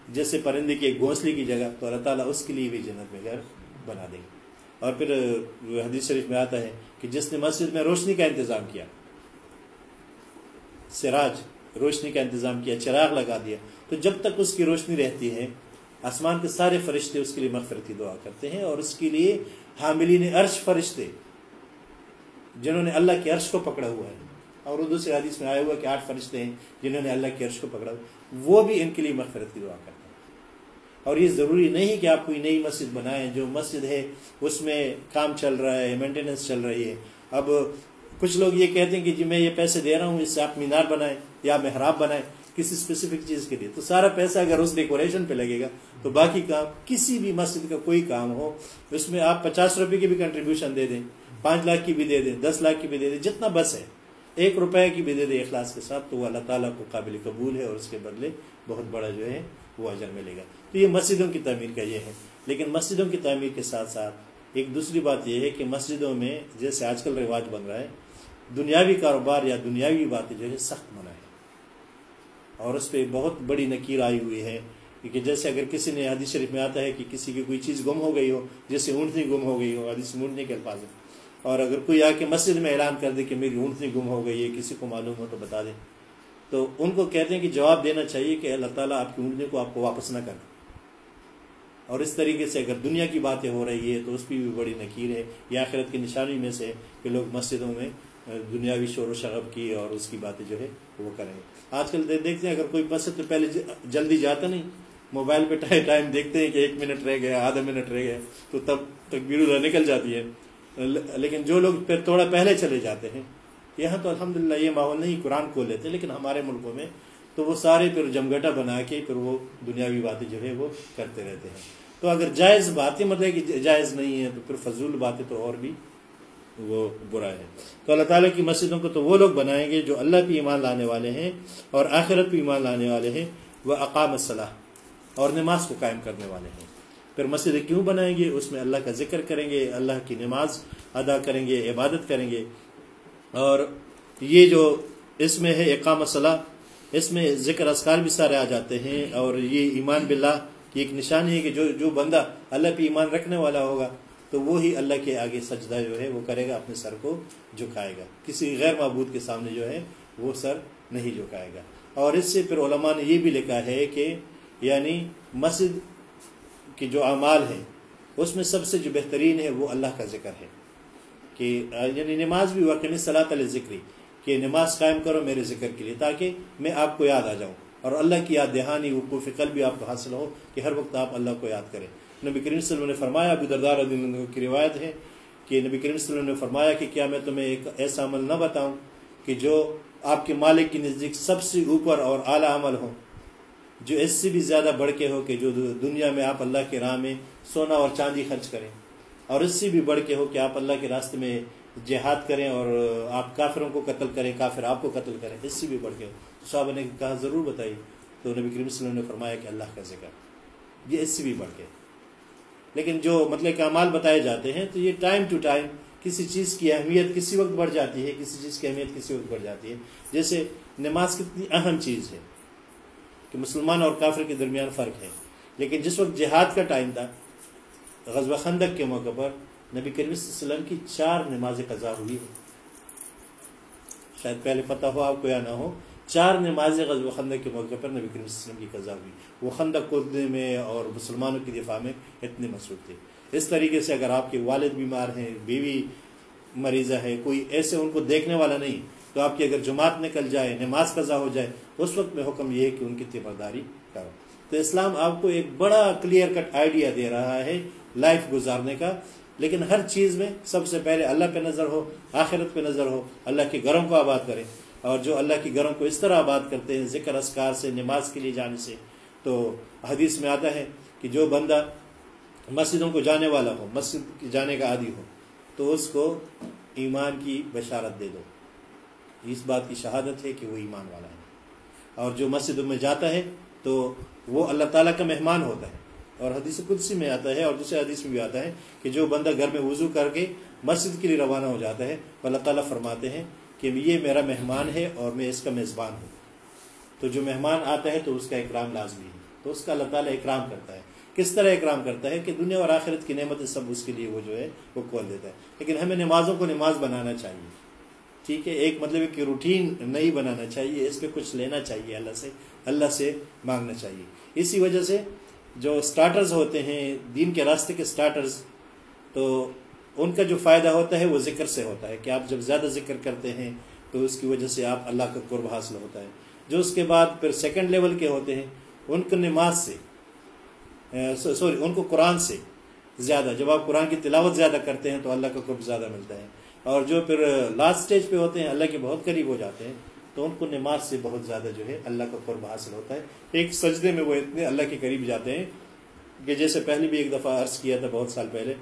جیسے پرندے کی ایک گھونسلے کی جگہ، تو اللہ تعالیٰ اس کے لیے بھی جنت میں گھر بنا دیں گے۔ اور پھر حدیث شریف میں آتا ہے کہ جس نے مسجد میں روشنی کا انتظام کیا، سراج روشنی کا انتظام کیا، چراغ لگا دیا، تو جب تک اس کی روشنی رہتی ہے، آسمان کے سارے فرشتے اس کے لیے مغفرتی دعا کرتے ہیں اور اس کے لیے حاملین عرش فرشتے جنہوں نے اللہ کے عرش کو پکڑا ہوا ہے۔ اور اردو سے حدیث میں آیا ہوا کہ آٹھ فرشتے ہیں جنہوں نے اللہ کے عرش کو پکڑا ہوا وہ بھی ان کے لیے مغفرت کی دعا کرتے ہیں۔ اور یہ ضروری نہیں کہ آپ کوئی نئی مسجد بنائیں، جو مسجد ہے، اس میں کام چل رہا ہے مینٹیننس چل رہی ہے۔ اب کچھ لوگ یہ کہتے ہیں کہ جی میں یہ پیسے دے رہا ہوں، اس سے آپ مینار بنائیں یا محراب بنائیں کسی اسپیسیفک چیز کے لیے۔ تو سارا پیسہ اگر اس ڈیکوریشن پہ لگے گا، تو باقی کام کسی بھی مسجد کا کوئی کام ہو، اس میں آپ پچاس روپے کی بھی کنٹریبیوشن دے دیں۔ پانچ لاکھ کی بھی دے دیں، دس لاکھ کی بھی دے دیں، جتنا بس ہے۔ ایک روپے کی بھی دے دیں اخلاص کے ساتھ، تو وہ اللہ تعالیٰ کو قابل قبول ہے اور اس کے بدلے بہت بڑا جو ہے وہ اجر ملے گا۔ تو یہ مسجدوں کی تعمیر کا یہ ہے۔ لیکن مسجدوں کی تعمیر کے ساتھ ساتھ ایک دوسری بات یہ ہے کہ مسجدوں میں جیسے آج کل رواج بن رہا ہے، دنیاوی کاروبار یا دنیاوی باتیں جو ہے سخت منع ہے اور اس پہ بہت بڑی نکیر آئی ہوئی ہے کہ جیسے اگر کسی نے حدیث شریف میں آتا ہے کہ کسی کی کوئی چیز گم ہو گئی ہو، جیسے اونٹنی گم ہو گئی ہو، حدیث اونٹنی کے الفاظ ہے اور اگر کوئی آ کے مسجد میں اعلان کر دے کہ میری اونٹنی گم ہو گئی ہے، کسی کو معلوم ہو تو بتا دیں تو ان کو کہتے ہیں کہ جواب دینا چاہیے کہ اللہ تعالیٰ آپ کی اونٹنی کو آپ کو واپس نہ کر اور اس طریقے سے اگر دنیا کی باتیں ہو رہی ہے تو اس کی بھی بڑی نکیر ہے۔ یہ آخرت کی نشانی میں سے کہ لوگ مسجدوں میں دنیاوی شور و شغب کی اور اس کی باتیں جو ہے وہ کریں۔ آج کل دیکھتے ہیں اگر کوئی مسجد تو پہلے جلدی جاتا نہیں، موبائل پہ ٹائم دیکھتے ہیں کہ ایک منٹ رہ گیا، آدھا منٹ رہ گیا، تو تب تک اللہ نکل جاتی ہے۔ لیکن جو لوگ پھر تھوڑا پہلے چلے جاتے ہیں، یہاں تو الحمدللہ یہ ماحول نہیں، قرآن کھول لیتے، لیکن ہمارے ملکوں میں تو وہ سارے پھر جمگٹا بنا کے پھر وہ دنیاوی باتیں جو ہے وہ کرتے رہتے ہیں۔ تو اگر جائز باتیں مطلب کہ جائز نہیں ہے تو پھر فضول باتیں تو اور بھی وہ برا ہے۔ تو اللہ تعالیٰ کی مسجدوں کو تو وہ لوگ بنائیں گے جو اللہ پہ ایمان لانے والے ہیں اور آخرت پہ ایمان لانے والے ہیں۔ وہ اقام صلاح اور نماز کو قائم کرنے والے ہیں۔ پھر مسجد کیوں بنائیں گے؟ اس میں اللہ کا ذکر کریں گے، اللہ کی نماز ادا کریں گے، عبادت کریں گے۔ اور یہ جو اس میں ہے اقام صلاح، اس میں ذکر اسکار بھی سارے آ جاتے ہیں۔ اور یہ ایمان باللہ کی ایک نشانی ہے کہ جو جو بندہ اللہ پہ ایمان رکھنے والا ہوگا، تو وہی اللہ کے آگے سجدہ جو ہے وہ کرے گا، اپنے سر کو جھکائے گا۔ کسی غیر معبود کے سامنے جو ہے وہ سر نہیں جھکائے گا۔ اور اس سے پھر علماء نے یہ بھی لکھا ہے کہ یعنی مسجد کے جو اعمال ہیں، اس میں سب سے جو بہترین ہے وہ اللہ کا ذکر ہے۔ کہ یعنی نماز بھی واقعی صلاح علیہ ذکری کہ نماز قائم کرو میرے ذکر کے لیے، تاکہ میں آپ کو یاد آ جاؤں۔ اور اللہ کی یاد دہانی وقوف قلب بھی آپ کو حاصل ہو، کہ ہر وقت آپ اللہ کو یاد کریں۔ نبی کریم صلی اللہ علیہ وسلم نے فرمایا، ابو دردار کی روایت ہے کہ نبی کریم صلی اللہ علیہ وسلم نے فرمایا کہ کیا میں تمہیں ایک ایسا عمل نہ بتاؤں کہ جو آپ کے مالک کی نزدیک سب سے اوپر اور اعلیٰ عمل ہو۔ جو اس سے بھی زیادہ بڑھ کے ہو کہ جو دنیا میں آپ اللہ کے راہ میں سونا اور چاندی خرچ کریں اور اس سے بھی بڑھ کے ہو کہ آپ اللہ کے راستے میں جہاد کریں اور آپ کافروں کو قتل کریں، کافر آپ کو قتل کریں، اس سے بھی بڑھ کے ہو۔ صحابہ نے کہا، ضرور بتائی۔ تو نبی کریم صلی اللہ علیہ وسلم نے فرمایا کہ اللہ کا ذکر۔ یہ اس سے بھی بڑھ کے۔ لیکن جو مطلب کہ اعمال بتائے جاتے ہیں، تو یہ ٹائم ٹو ٹائم کسی چیز کی اہمیت کسی وقت بڑھ جاتی ہے، کسی چیز کی اہمیت کسی وقت بڑھ جاتی ہے۔ جیسے نماز کتنی اہم چیز ہے۔ کہ مسلمان اور کافر کے درمیان فرق ہے۔ لیکن جس وقت جہاد کا ٹائم تھا، غزوہ خندق کے موقع پر نبی کریم صلی اللہ علیہ وسلم کی چار نماز قضا ہوئی ہے شاید پہلے پتہ ہو، آپ کو یا نہ ہو، چار نماز غزوہ خندق کے موقع پر نبی کریم صلی اللہ علیہ وسلم کی قضا ہوئی۔ وہ خندق کودنے میں اور مسلمانوں کی دفاع میں اتنے مصروف تھے۔ اس طریقے سے اگر آپ کے والد بیمار ہیں، بیوی مریضہ ہے، کوئی ایسے ان کو دیکھنے والا نہیں تو آپ کی اگر جماعت نکل جائے، نماز قضا ہو جائے، اس وقت میں حکم یہ ہے کہ ان کی تیمارداری کرو۔ تو اسلام آپ کو ایک بڑا کلیئر کٹ آئیڈیا دے رہا ہے لائف گزارنے کا۔ لیکن ہر چیز میں سب سے پہلے اللہ پہ نظر ہو، آخرت پہ نظر ہو، اللہ کے گھروں کو آباد کریں اور جو اللہ کے گھروں کو اس طرح آباد کرتے ہیں، ذکر اسکار سے، نماز کے لیے جانے سے، تو حدیث میں آتا ہے کہ جو بندہ مسجدوں کو جانے والا ہو، مسجد جانے کا عادی ہو، تو اس کو ایمان کی بشارت دے دو۔ اس بات کی شہادت ہے کہ وہ ایمان والا ہے۔ اور جو مسجد میں جاتا ہے تو وہ اللہ تعالیٰ کا مہمان ہوتا ہے۔ اور حدیث قدسی میں آتا ہے اور دوسرے حدیث میں بھی آتا ہے کہ جو بندہ گھر میں وضو کر کے مسجد کے لیے روانہ ہو جاتا ہے وہ اللہ تعالیٰ فرماتے ہیں کہ یہ میرا مہمان ہے اور میں اس کا میزبان ہوں۔ تو جو مہمان آتا ہے تو اس کا اکرام لازمی ہے۔ تو اس کا اللہ تعالیٰ اکرام کرتا ہے۔ کس طرح اکرام کرتا ہے کہ دنیا اور آخرت کی نعمت سب اس کے لیے وہ جو ہے وہ کھول دیتا ہے۔ لیکن ہمیں نمازوں کو نماز بنانا چاہیے۔ ٹھیک ہے، ایک مطلب کہ روٹین نہیں بنانا چاہیے، اس پہ کچھ لینا چاہیے، اللہ سے اللہ سے مانگنا چاہیے۔ اسی وجہ سے جو سٹارٹرز ہوتے ہیں، دین کے راستے کے سٹارٹرز تو ان کا جو فائدہ ہوتا ہے، وہ ذکر سے ہوتا ہے کہ آپ جب زیادہ ذکر کرتے ہیں، تو اس کی وجہ سے آپ اللہ کا قرب حاصل ہوتا ہے۔ جو اس کے بعد پھر سیکنڈ لیول کے ہوتے ہیں، ان کو نماز سے سوری، ان کو قرآن سے زیادہ، جب آپ قرآن کی تلاوت زیادہ کرتے ہیں، تو اللہ کا قرب زیادہ ملتا ہے۔ اور جو پھر لاسٹ سٹیج پہ ہوتے ہیں، اللہ کے بہت قریب ہو جاتے ہیں، تو ان کو نماز سے بہت زیادہ جو ہے اللہ کا قرب حاصل ہوتا ہے۔ ایک سجدے میں وہ اتنے اللہ کے قریب جاتے ہیں کہ جیسے پہلے بھی ایک دفعہ عرض کیا تھا بہت سال پہلے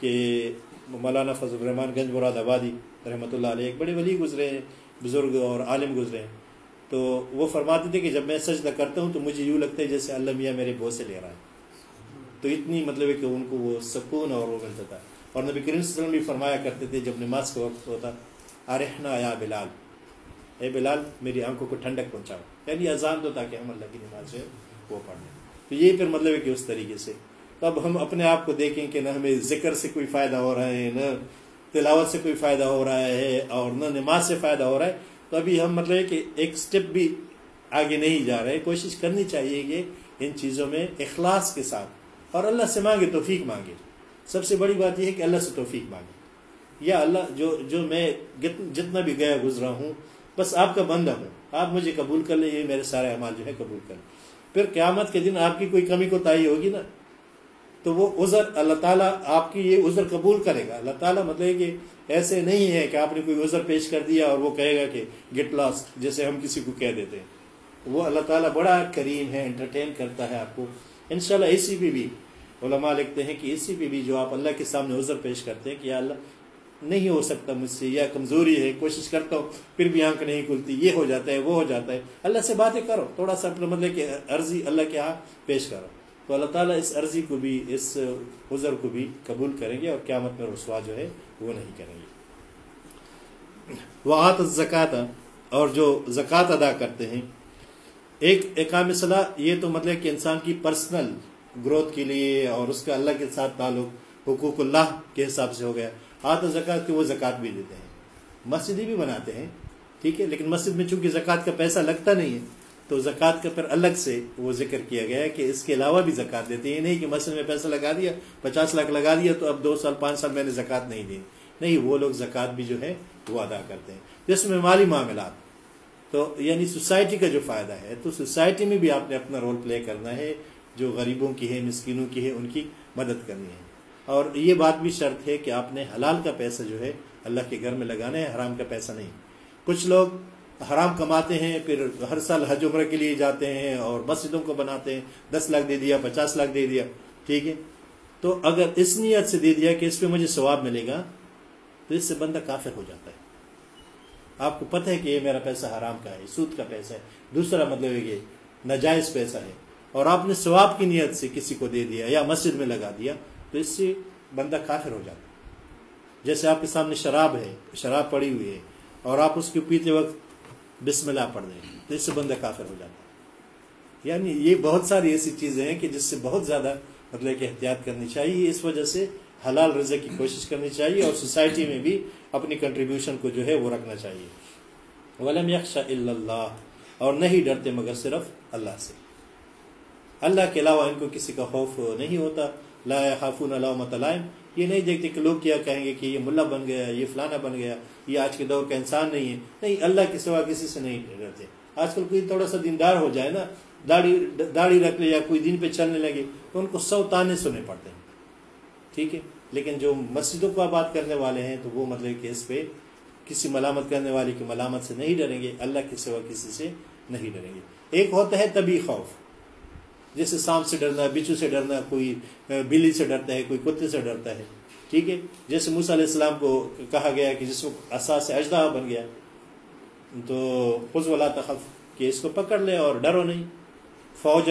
کہ مولانا فضل الرحمان گنج مراد آبادی رحمۃ اللہ علیہ ایک بڑے ولی گزرے ہیں، بزرگ اور عالم گزرے ہیں۔ تو وہ فرماتے تھے کہ جب میں سجدہ کرتا ہوں تو مجھے یوں لگتا ہے جیسے اللہ میاں میرے بوسے لے رہا ہے۔ تو اتنی مطلب ہے کہ ان کو وہ سکون اور وہ ملتا تھا۔ اور نبی کریم صلی اللہ علیہ وسلم بھی فرمایا کرتے تھے جب نماز کا وقت ہوتا، آرحنا یا بلال. اے بلال، میری آنکھوں کو ٹھنڈک پہنچاؤ. یعنی اذان دو تاکہ ہم اللہ کی نماز جو ہے وہ پڑھ لیں۔ تو یہ پھر مطلب ہے کہ اس طریقے سے۔ تو اب ہم اپنے آپ کو دیکھیں کہ نہ ہمیں ذکر سے کوئی فائدہ ہو رہا ہے، نہ تلاوت سے کوئی فائدہ ہو رہا ہے اور نہ نماز سے فائدہ ہو رہا ہے۔ تو ابھی ہم مطلب ہے کہ ایک سٹیپ بھی آگے نہیں جا رہے۔ کوشش کرنی چاہیے کہ ان چیزوں میں اخلاص کے ساتھ اور اللہ سے مانگے، توفیق مانگے۔ سب سے بڑی بات یہ ہے کہ اللہ سے توفیق مانگے۔ یا اللہ، جو جو میں جتنا بھی گیا گزرا ہوں، بس آپ کا بندہ ہوں۔ آپ مجھے قبول کر لیں، یہ میرے سارے اعمال جو ہے قبول کر لیں۔ پھر قیامت کے دن آپ کی کوئی کمی کو تائی ہوگی نا، تو وہ عذر اللہ تعالیٰ آپ کی یہ عذر قبول کرے گا۔ اللہ تعالیٰ مطلب کہ ایسے نہیں ہے کہ آپ نے کوئی عذر پیش کر دیا اور وہ کہے گا کہ گٹ لاس جیسے ہم کسی کو کہہ دیتے ہیں۔ وہ اللہ تعالیٰ بڑا کریم ہے انٹرٹین کرتا ہے آپ کو۔ انشاءاللہ اسی پہ بھی علماء لکھتے ہیں کہ اسی پہ بھی جو آپ اللہ کے سامنے عذر پیش کرتے ہیں کہ یا اللہ نہیں ہو سکتا مجھ سے، یا کمزوری ہے، کوشش کرتا ہوں، پھر بھی آنکھ نہیں کھلتی، یہ ہو جاتا ہے، وہ ہو جاتا ہے۔ اللہ سے باتیں کرو، تھوڑا سا اپنا مطلب کہ عرضی اللہ کے ہاں پیش کرو۔ تو اللہ تعالیٰ اس عرضی کو بھی، اس عذر کو بھی قبول کریں گے اور قیامت میں رسوا جو ہے، وہ نہیں کریں گے۔ وہ آت زکوٰۃ اور جو زکوٰۃ ادا کرتے ہیں، ایک اقام صلاح، یہ تو مطلب کہ انسان کی پرسنل گروتھ کے لیے اور اس کا اللہ کے ساتھ تعلق حقوق اللہ کے حساب سے ہو گیا۔ ہاں آت زکوٰۃ کے وہ زکوٰۃ بھی دیتے ہیں۔ مسجدیں بھی بناتے ہیں، ٹھیک ہے، لیکن مسجد میں چونکہ زکوٰۃ کا پیسہ لگتا نہیں ہے، تو زکوٰۃ کا پھر الگ سے وہ ذکر کیا گیا ہے کہ اس کے علاوہ بھی زکوٰۃ دیتے ہیں۔ یہ نہیں کہ مسجد میں پیسہ لگا دیا، پچاس لاکھ لگا دیا تو اب دو سال، پانچ سال میں نے زکوٰۃ نہیں دی۔ نہیں، وہ لوگ زکوٰۃ بھی جو ہے وہ ادا کرتے ہیں۔ جس میں مالی معاملات، تو یعنی سوسائٹی کا جو فائدہ ہے، تو سوسائٹی میں بھی آپ نے اپنا رول پلے کرنا ہے۔ جو غریبوں کی ہے، مسکینوں کی ہے، ان کی مدد کرنی ہے۔ اور یہ بات بھی شرط ہے کہ آپ نے حلال کا پیسہ جو ہے اللہ کے گھر میں لگانا ہے، حرام کا پیسہ نہیں۔ کچھ لوگ حرام کماتے ہیں، پھر ہر سال حج عمرہ کے لیے جاتے ہیں اور مسجدوں کو بناتے ہیں۔ دس لاکھ دے دیا، پچاس لاکھ دے دیا، ٹھیک ہے؟ تو اگر اس نیت سے دے دیا کہ اس پہ مجھے ثواب ملے گا، تو اس سے بندہ کافر ہو جاتا ہے۔ آپ کو پتہ ہے کہ یہ میرا پیسہ حرام کا ہے، سود کا پیسہ ہے۔ دوسرا مطلب ہے کہ ناجائز پیسہ ہے۔ اور آپ نے ثواب کی نیت سے کسی کو دے دیا یا مسجد میں لگا دیا، تو اس سے بندہ کافر ہو جاتا جیسے آپ کے سامنے شراب ہے، شراب پڑی ہوئی ہے اور آپ اس کو پیتے وقت بسم اللہ پڑھ دیں تو اس سے بندہ کافر ہو جاتا ہے۔ یعنی یہ بہت ساری ایسی چیزیں ہیں کہ جس سے بہت زیادہ مطلب کہ احتیاط کرنی چاہیے، اس وجہ سے حلال رضا کی کوشش کرنی چاہیے اور سوسائٹی میں بھی اپنی کنٹریبیوشن کو جو ہے وہ رکھنا چاہیے۔ ولم یکشا اللہ اور نہیں ڈرتے مگر صرف اللہ سے۔ اللہ کے علاوہ ان کو کسی کا خوف نہیں ہوتا۔ لا خافون علامت علائم یہ نہیں دیکھتے کہ لوگ کیا کہیں گے کہ یہ ملا بن گیا، یہ فلانا بن گیا، یہ آج کے دور کا انسان نہیں ہے۔ نہیں، اللہ کے سوا کسی سے نہیں ڈرتے۔ آج کل کوئی تھوڑا سا دیندار ہو جائے نا، داڑھی داڑھی رکھ لے یا کوئی دن پہ چلنے لگے، تو ان کو سو تانے سنے پڑتے ہیں۔ ٹھیک ہے؟ لیکن جو مسجدوں کو آباد کرنے والے ہیں، تو وہ مطلب کہ اس پہ کسی ملامت کرنے والے کی ملامت سے نہیں ڈریں گے، اللہ کے سوا کسی سے نہیں ڈریں گے۔ ایک ہوتا ہے طبی خوف۔ جیسے سانپ سے ڈرنا ہے بچو سے ڈرنا کوئی بلی سے ڈرتا ہے، کوئی کتے سے ڈرتا ہے، ٹھیک ہے؟ جیسے موسیٰ علیہ السلام کو کہا گیا کہ جس کو اساس اجدہ بن گیا، تو خز والا تخف، کہ اس کو پکڑ لے اور ڈرو نہیں۔ فوج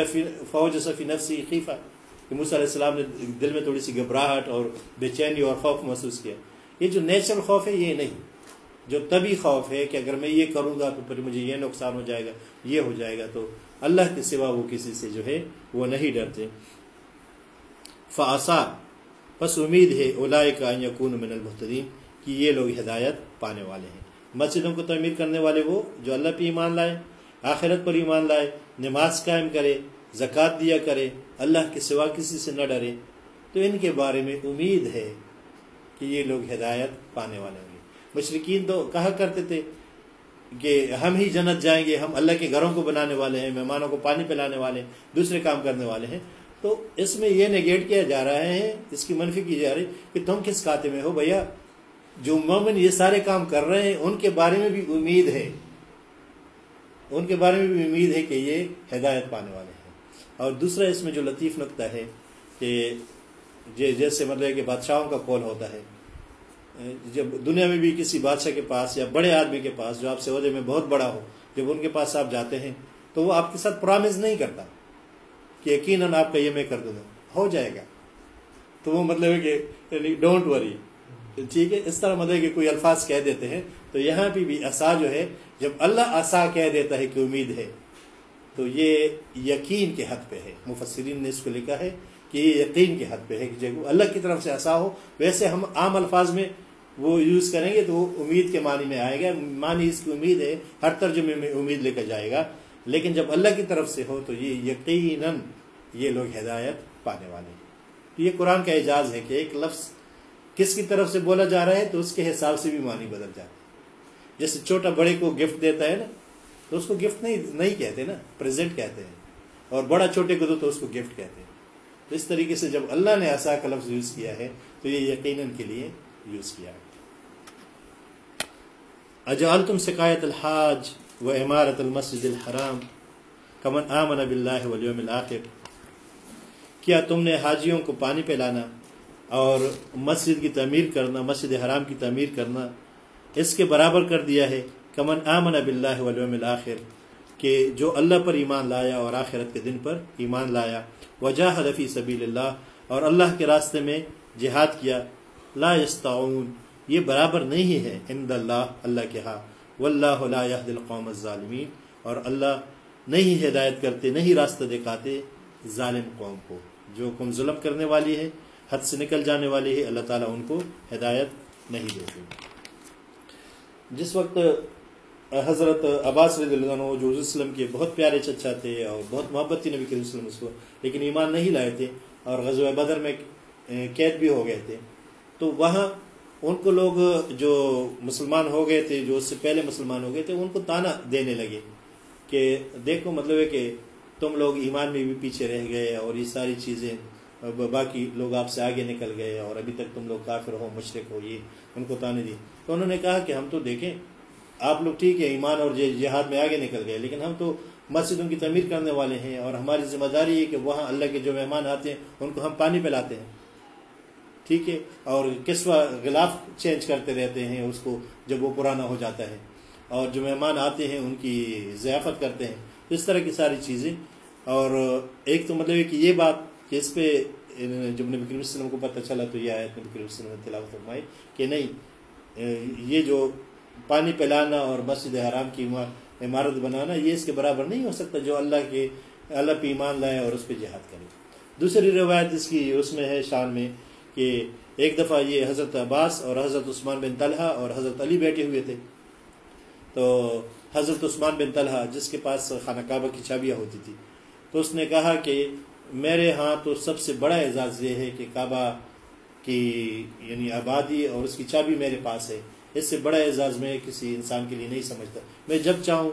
فوج صفی نفسی خیفہ کہ موسیٰ علیہ السلام نے دل میں تھوڑی سی گھبراہٹ اور بے چینی اور خوف محسوس کیا۔ یہ جو نیچرل خوف ہے، یہ نہیں۔ جو طبی خوف ہے کہ اگر میں یہ کروں گا تو پھر مجھے یہ نقصان ہو جائے گا، یہ ہو جائے گا، تو اللہ کے سوا وہ کسی سے جو ہے وہ نہیں ڈرتے۔ فآسا بس امید ہے اولائے کا یقون من المحتدین کہ یہ لوگ ہدایت پانے والے ہیں۔ مسجدوں کو تعمیر کرنے والے وہ جو اللہ پہ ایمان لائے، آخرت پر ایمان لائے، نماز قائم کرے، زکوٰۃ دیا کرے، اللہ کے سوا کسی سے نہ ڈرے۔ تو ان کے بارے میں امید ہے کہ یہ لوگ ہدایت پانے والے ہوں گے۔ مشرقین تو کہا کرتے تھے کہ ہم ہی جنت جائیں گے، ہم اللہ کے گھروں کو بنانے والے ہیں، مہمانوں کو پانی پلانے والے ہیں، دوسرے کام کرنے والے ہیں۔ تو اس میں یہ نگیٹ کیا جا رہا ہے، اس کی منفی کی جا رہی کہ تم کس کاتے میں ہو بھیا؟ جو مومن یہ سارے کام کر رہے ہیں، ان کے بارے میں بھی امید ہے۔ ان کے بارے میں بھی امید ہے کہ یہ ہدایت پانے والے ہیں۔ اور دوسرا اس میں جو لطیف نقطہ ہے کہ جیسے مطلب کہ بادشاہوں کا کول ہوتا ہے جب دنیا میں بھی کسی بادشاہ کے پاس یا بڑے آدمی کے پاس جو آپ سے عہدے میں بہت بڑا ہو، جب ان کے پاس آپ جاتے ہیں، تو وہ آپ کے ساتھ پرامز نہیں کرتا کہ یقیناً آپ کا یہ میں کر دوں گا۔ ہو جائے گا۔ تو وہ مطلب ہے کہ یعنی ڈونٹ وری ٹھیک ہے، اس طرح مطلب کہ کوئی الفاظ کہہ دیتے ہیں، تو یہاں پہ بھی عصا جو ہے، جب اللہ عصا کہہ دیتا ہے کہ امید ہے، تو یہ یقین کے حد پہ ہے۔ مفسرین نے اس کو لکھا ہے کہ یہ یقین کے حد پہ ہے کہ جب اللہ کی طرف سے عصا ہو، ویسے ہم عام الفاظ میں وہ یوز کریں گے تو وہ امید کے معنی میں آئے گا۔ معنی اس کی امید ہے، ہر ترجمے میں امید لے کر جائے گا۔ لیکن جب اللہ کی طرف سے ہو تو یہ یقیناً یہ لوگ ہدایت پانے والے ہیں۔ تو یہ قرآن کا اعجاز ہے کہ ایک لفظ کس کی طرف سے بولا جا رہا ہے تو اس کے حساب سے بھی معنی بدل جاتا ہے۔ جیسے چھوٹا بڑے کو گفٹ دیتا ہے نا، تو اس کو گفٹ نہیں نہیں کہتے نا پریزنٹ کہتے ہیں۔ اور بڑا چھوٹے کو دو تو اس کو گفٹ کہتے ہیں۔ تو اس طریقے سے جب اللہ نے ایسا کا لفظ یوز کیا ہے تو یہ یقیناً کے لیے یوز کیا۔ ہے اجال تم شکایت الحاج و عمارت المسجد الحرام کمن آمن اب اللہ ولیوم الآخر کیا تم نے حاجیوں کو پانی پلانا اور مسجد کی تعمیر کرنا، مسجد حرام کی تعمیر کرنا اس کے برابر کر دیا ہے؟ کمن آمن اب اللہ ولیوم الآخر کہ جو اللہ پر ایمان لایا اور آخرت کے دن پر ایمان لایا۔ وجہ حلفی سبیل اللہ، اور اللہ کے راستے میں جہاد کیا۔ لا یستعون، یہ برابر نہیں ہے عند اللہ اللہ کے ہاں۔ واللہ لا يهد القوم الظالمین، اور اللہ نہیں ہدایت کرتے، نہیں راستہ دکھاتے ظالم قوم کو۔ جو قوم ظلم کرنے والی ہے، حد سے نکل جانے والی ہے، اللہ تعالیٰ ان کو ہدایت نہیں دیتے۔ جس وقت حضرت عباس رضی اللہ عنہ جو وسلم کے بہت پیارے چچا تھے اور بہت محبت تھی نبی کریم وسلم اس کو، لیکن ایمان نہیں لائے تھے، اور غزوہ بدر میں قید بھی ہو گئے تھے۔ تو وہاں ان کو لوگ جو مسلمان ہو گئے تھے، جو اس سے پہلے مسلمان ہو گئے تھے، ان کو تانا دینے لگے کہ دیکھو مطلب ہے کہ تم لوگ ایمان میں بھی پیچھے رہ گئے اور یہ ساری چیزیں باقی لوگ آپ سے آگے نکل گئے اور ابھی تک تم لوگ کافر ہو مشرق ہو، یہ ان کو تانے دی۔ تو انہوں نے کہا کہ ہم تو دیکھیں، آپ لوگ ٹھیک ہے ایمان اور جی- جہاد میں آگے نکل گئے، لیکن ہم تو مسجدوں کی تعمیر کرنے والے ہیں اور ہماری ذمہ داری ہے کہ وہاں اللہ کے جو مہمان آتے ہیں، ان کو ہم پانی پلاتے ہیں۔ ٹھیک ہے، اور کسوا غلاف چینج کرتے رہتے ہیں، اس کو جب وہ پرانا ہو جاتا ہے۔ اور جو مہمان آتے ہیں، ان کی ضیافت کرتے ہیں۔ اس طرح کی ساری چیزیں۔ اور ایک تو مطلب ہے کہ یہ بات کہ اس پہ، جب نبی کریم وسلم کو پتہ چلا، تو یہ آیت نبی کریم وسلم نے تلاوت فرمائی کہ نہیں، یہ جو پانی پلانا اور مسجد حرام کی عمارت بنانا، یہ اس کے برابر نہیں ہو سکتا، جو اللہ کے، اللہ پہ ایمان لائے اور اس پہ جہاد کرے۔ دوسری روایت اس کی اس میں ہے، شان میں۔ کہ ایک دفعہ یہ حضرت عباس اور حضرت عثمان بن طلحہ اور حضرت علی بیٹھے ہوئے تھے۔ تو حضرت عثمان بن طلحہ جس کے پاس خانہ کعبہ کی چابیاں ہوتی تھی۔ تو اس نے کہا کہ میرے ہاں تو سب سے بڑا اعزاز یہ ہے کہ کعبہ کی یعنی آبادی اور اس کی چابی میرے پاس ہے۔ اس سے بڑا اعزاز میں کسی انسان کے لیے نہیں سمجھتا۔ میں جب چاہوں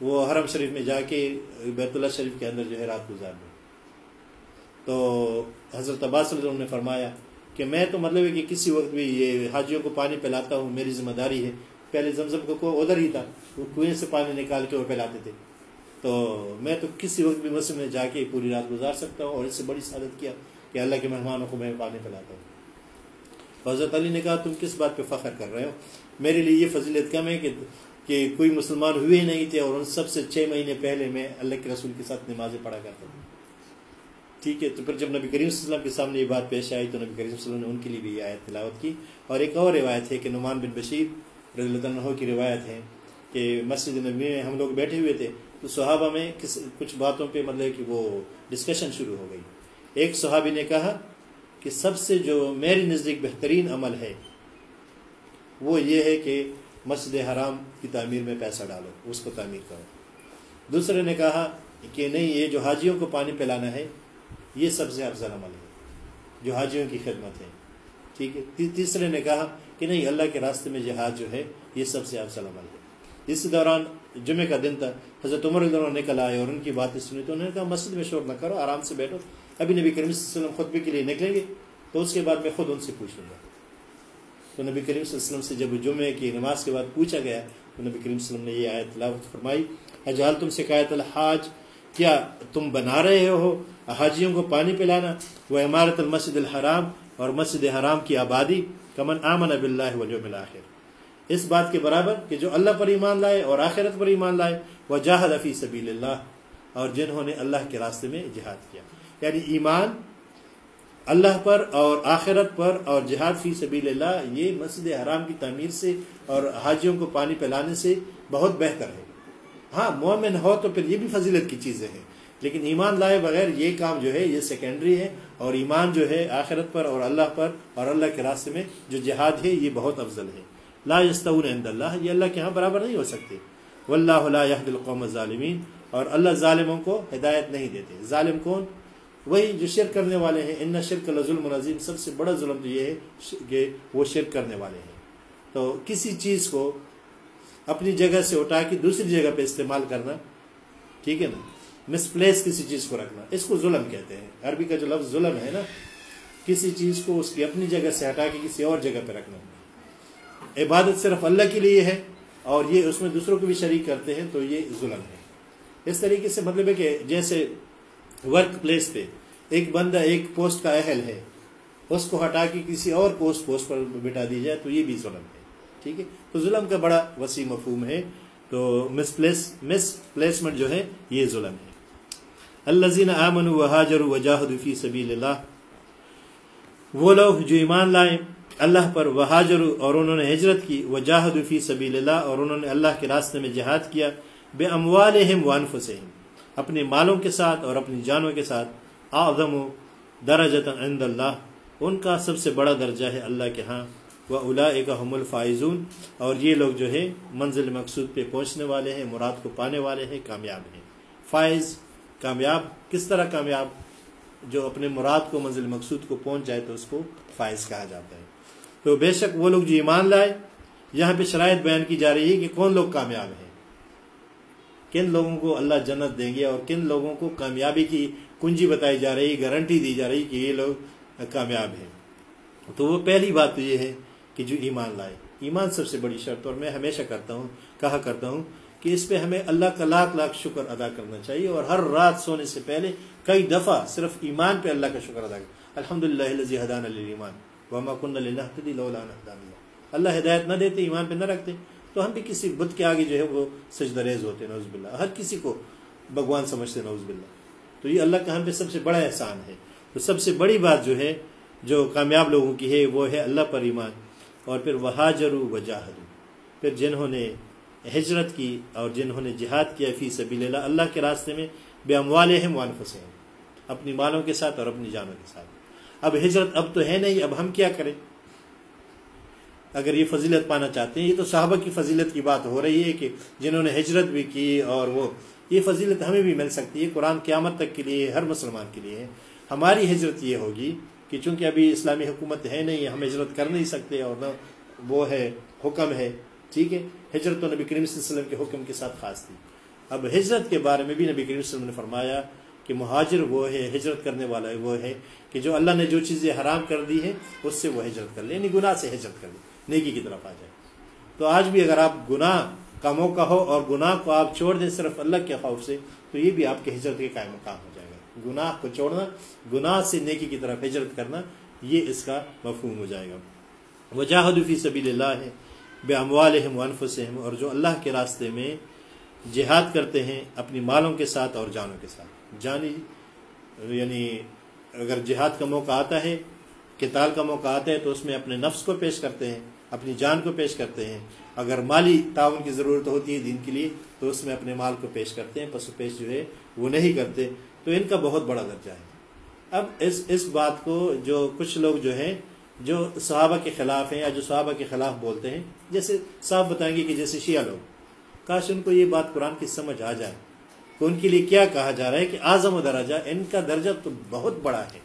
وہ حرم شریف میں جا کے بیت اللہ شریف کے اندر جو ہے رات گزار دوں تو حضرت عباس نے فرمایا کہ میں تو مطلب ہے کہ کسی وقت بھی یہ حاجیوں کو پانی پلاتا ہوں، میری ذمہ داری ہے۔ پہلے زمزم کو ادھر ہی تھا، وہ کنویں سے پانی نکال کے وہ پلاتے تھے۔ تو میں تو کسی وقت بھی مسجد میں جا کے پوری رات گزار سکتا ہوں اور اس سے بڑی سعادت کیا کہ اللہ کے مہمانوں کو میں پانی پلاتا ہوں۔ حضرت علی نے کہا، تم کس بات پہ فخر کر رہے ہو؟ میرے لیے یہ فضیلت کم ہے کہ کہ کوئی مسلمان ہوئے ہی نہیں تھے اور ان سب سے چھ مہینے پہلے میں اللہ کے رسول کے ساتھ نمازیں پڑھا کرتا تھا ٹھیک ہے، تو پھر جب نبی کریم صلی اللہ علیہ وسلم کے سامنے یہ بات پیش آئی تو نبی کریم صلی اللہ علیہ وسلم نے ان کے لیے بھی یہ آیت تلاوت کی۔ اور ایک اور روایت ہے کہ نعمان بن بشیر رضی اللہ عنہ کی روایت ہے کہ مسجد نبی میں ہم لوگ بیٹھے ہوئے تھے تو صحابہ میں کس، کچھ باتوں پہ مطلب کہ وہ ڈسکشن شروع ہو گئی۔ ایک صحابی نے کہا کہ سب سے جو میری نزدیک بہترین عمل ہے، وہ یہ ہے کہ مسجد حرام کی تعمیر میں پیسہ ڈالو، اس کو تعمیر کرو۔ دوسرے نے کہا کہ نہیں، یہ جو حاجیوں کو پانی پلانا ہے یہ سب سے افضل عمل ہے، جو حاجیوں کی خدمت ہے۔ ٹھیک ہے؟ تیسرے نے کہا کہ نہیں، اللہ کے راستے میں جہاد جو ہے، یہ سب سے افضل عمل ہے۔ اس دوران جمعے کا دن تھا، حضرت عمر نکل آئے اور ان کی باتیں سنی۔ تو انہوں نے کہا، مسجد میں شور نہ کرو، آرام سے بیٹھو۔ ابھی نبی کریم صلی اللہ علیہ وسلم خطبے کے لیے نکلیں گے، تو اس کے بعد میں خود ان سے پوچھ لوں گا۔ تو نبی کریم صلی اللہ علیہ وسلم سے جب جمعے کی نماز کے بعد پوچھا گیا، تو نبی کریم صلی اللہ علیہ وسلم نے یہ آیت تلاوت فرمائی اجال تم سے شکایت الحاج کیا تم بنا رہے ہو؟ حاجیوں کو پانی پلانا، وہ عمارت المسد الحرام اور مسجد حرام کی آبادی، کمن آمن اب اللہ وجہ بالآخر اس بات کے برابر کہ جو اللہ پر ایمان لائے اور آخرت پر ایمان لائے، وہ جاہد فی سبیل اللہ۔ اور جنہوں نے اللہ کے راستے میں جہاد کیا۔ یعنی ایمان اللہ پر اور آخرت پر اور جہاد فی سبیل اللہ، یہ مسجد حرام کی تعمیر سے اور حاجیوں کو پانی پلانے سے بہت بہتر ہے۔ ہاں مومن ہو تو پھر یہ بھی فضیلت کی چیزیں ہیں۔ لیکن ایمان لائے بغیر یہ کام جو ہے، یہ سیکنڈری ہے اور ایمان جو ہے آخرت پر اور اللہ پر اور اللہ کے راستے میں جو جہاد ہے، یہ بہت افضل ہے۔ لا یستون عند اللہ، یہ اللہ کے ہاں برابر نہیں ہو سکتے۔ واللہ لا يهد القوم الظالمین، اور اللہ ظالموں کو ہدایت نہیں دیتے۔ ظالم کون؟ وہی جو شرک کرنے والے ہیں۔ ان شرک لظلم عظیم، سب سے بڑا ظلم تو یہ ہے کہ وہ شرک کرنے والے ہیں۔ تو کسی چیز کو اپنی جگہ سے اٹھا کے دوسری جگہ پہ استعمال کرنا، ٹھیک ہے نا؟ مس پلیس کسی چیز کو رکھنا۔ اس کو ظلم کہتے ہیں۔ عربی کا جو لفظ ظلم ہے نا، کسی چیز کو اس کی اپنی جگہ سے ہٹا کے کسی اور جگہ پہ رکھنا۔ عبادت صرف اللہ کے لیے ہے اور یہ اس میں دوسروں کو بھی شریک کرتے ہیں، تو یہ ظلم ہے۔ اس طریقے سے مطلب ہے کہ جیسے ورک پلیس پہ ایک بندہ ایک پوسٹ کا اہل ہے، اس کو ہٹا کے کسی اور پوسٹ پوسٹ پر بٹا دی جائے تو یہ بھی ظلم ہے۔ ٹھیک ہے؟ تو ظلم کا بڑا وسیع مفہوم ہے۔ تو مس پلیس مس پلیسمنٹ جو ہے، یہ ظلم ہے۔ الزین امن و حاجر و جاہدفی سبیل اللہ وہ لوگ جو ایمان لائیں اللہ پر وہ حاجر اور انہوں نے ہجرت کی وہ جاہدفی سبیل اللہ اور انہوں نے اللہ کے راستے میں جہاد کیا بے اموال وانفسہم۔ اپنے مالوں کے ساتھ اور اپنی جانوں کے ساتھ اعظم و درجت عند اللہ۔ ان کا سب سے بڑا درجہ ہے اللہ کے ہاں۔ وہ الا حم الفائزون اور یہ لوگ جو ہے منزل مقصود پہ پہنچنے والے ہیں، مراد کو پانے والے ہیں، کامیاب ہیں۔ فائز، کامیاب، کس طرح کامیاب؟ جو اپنے مراد کو، منزل مقصود کو پہنچ جائے تو اس کو فائز کہا جاتا ہے۔ تو بے شک وہ لوگ جو ایمان لائے، یہاں پہ شرائط بیان کی جا رہی ہے کہ کون لوگ کامیاب ہیں۔ کن لوگوں کو اللہ جنت دیں گے اور کن لوگوں کو کامیابی کی کنجی بتائی جا رہی، گارنٹی دی جا رہی کہ یہ لوگ کامیاب ہیں۔ تو وہ پہلی بات تو یہ ہے کہ جو ایمان لائے۔ ایمان سب سے بڑی شرط، اور میں ہمیشہ کرتا ہوں، کہا کرتا ہوں کہ اس پہ ہمیں اللہ کا لاکھ لاکھ شکر ادا کرنا چاہیے، اور ہر رات سونے سے پہلے کئی دفعہ صرف ایمان پہ اللہ کا شکر ادا کرنا۔ الحمد للہ حدان المان وما کن اللہ۔ ہدایت نہ دیتے، ایمان پہ نہ رکھتے۔ تو ہم بھی کسی بت کے آگے جو ہے وہ سجدریز ہوتے نوز باللہ۔ ہر کسی کو بھگوان سمجھتے نوز باللہ۔ تو یہ اللہ کا ہم پہ سب سے بڑا احسان ہے۔ تو سب سے بڑی بات جو ہے، جو کامیاب لوگوں کی ہے، وہ ہے اللہ پر ایمان۔ اور پھر وہ حاجر و پھر جنہوں نے ہجرت کی اور جنہوں نے جہاد کیا فی سبیل اللہ اللہ کے راستے میں بے اموال وانفس ہیں اپنی مالوں کے ساتھ اور اپنی جانوں کے ساتھ۔ اب ہجرت اب تو ہے نہیں، اب ہم کیا کریں؟ اگر یہ فضیلت پانا چاہتے ہیں، یہ تو صحابہ کی فضیلت کی بات ہو رہی ہے کہ جنہوں نے ہجرت بھی کی اور وہ، یہ فضیلت ہمیں بھی مل سکتی ہے، قرآن قیامت تک کے لیے، ہر مسلمان کے لیے۔ ہماری ہجرت یہ ہوگی کہ چونکہ ابھی اسلامی حکومت ہے نہیں، ہم ہجرت کر نہیں سکتے اور نہ وہ ہے، حکم ہے، ٹھیک ہے؟ ہجرت تو نبی کریم صلی اللہ علیہ وسلم کے حکم کے ساتھ خاص تھی۔ اب ہجرت کے بارے میں بھی نبی کریم صلی اللہ علیہ وسلم نے فرمایا کہ مہاجر وہ ہے، ہجرت کرنے والا ہے، وہ ہے کہ جو اللہ نے جو چیزیں حرام کر دی ہیں، اس سے وہ ہجرت کر لے یعنی گناہ سے ہجرت کر لے، نیکی کی طرف آ جائے۔ تو آج بھی اگر آپ گناہ کا موقع ہو اور گناہ کو آپ چھوڑ دیں صرف اللہ کے خوف سے، تو یہ بھی آپ کے ہجرت کے قائم مقام ہو گناہ کو چھوڑنا، گناہ سے نیکی کی طرف ہجرت کرنا، یہ اس کا مفہوم ہو جائے گا۔ وجاہد فی سبیل اللہ ہے بے اموالہم وانفسہم، اور جو اللہ کے راستے میں جہاد کرتے ہیں، اپنی مالوں کے ساتھ اور جانوں کے ساتھ۔ جانی یعنی اگر جہاد کا موقع آتا ہے کتال کا موقع آتا ہے، تو اس میں اپنے نفس کو پیش کرتے ہیں، اپنی جان کو پیش کرتے ہیں۔ اگر مالی تعاون کی ضرورت ہوتی ہے دین کے لیے، تو اس میں اپنے مال کو پیش کرتے ہیں پسو پیش جو ہے، وہ نہیں کرتے۔ تو ان کا بہت بڑا درجہ ہے۔ اب اس اس بات کو جو کچھ لوگ جو ہیں، جو صحابہ کے خلاف ہیں یا جو صحابہ کے خلاف بولتے ہیں، جیسے صاحب بتائیں گے کہ جیسے شیعہ لوگ، کاش ان کو یہ بات قرآن کی سمجھ آ جائے۔ کہ ان کے لیے کیا کہا جا رہا ہے کہ اعظم و درجہ، ان کا درجہ تو بہت بڑا ہے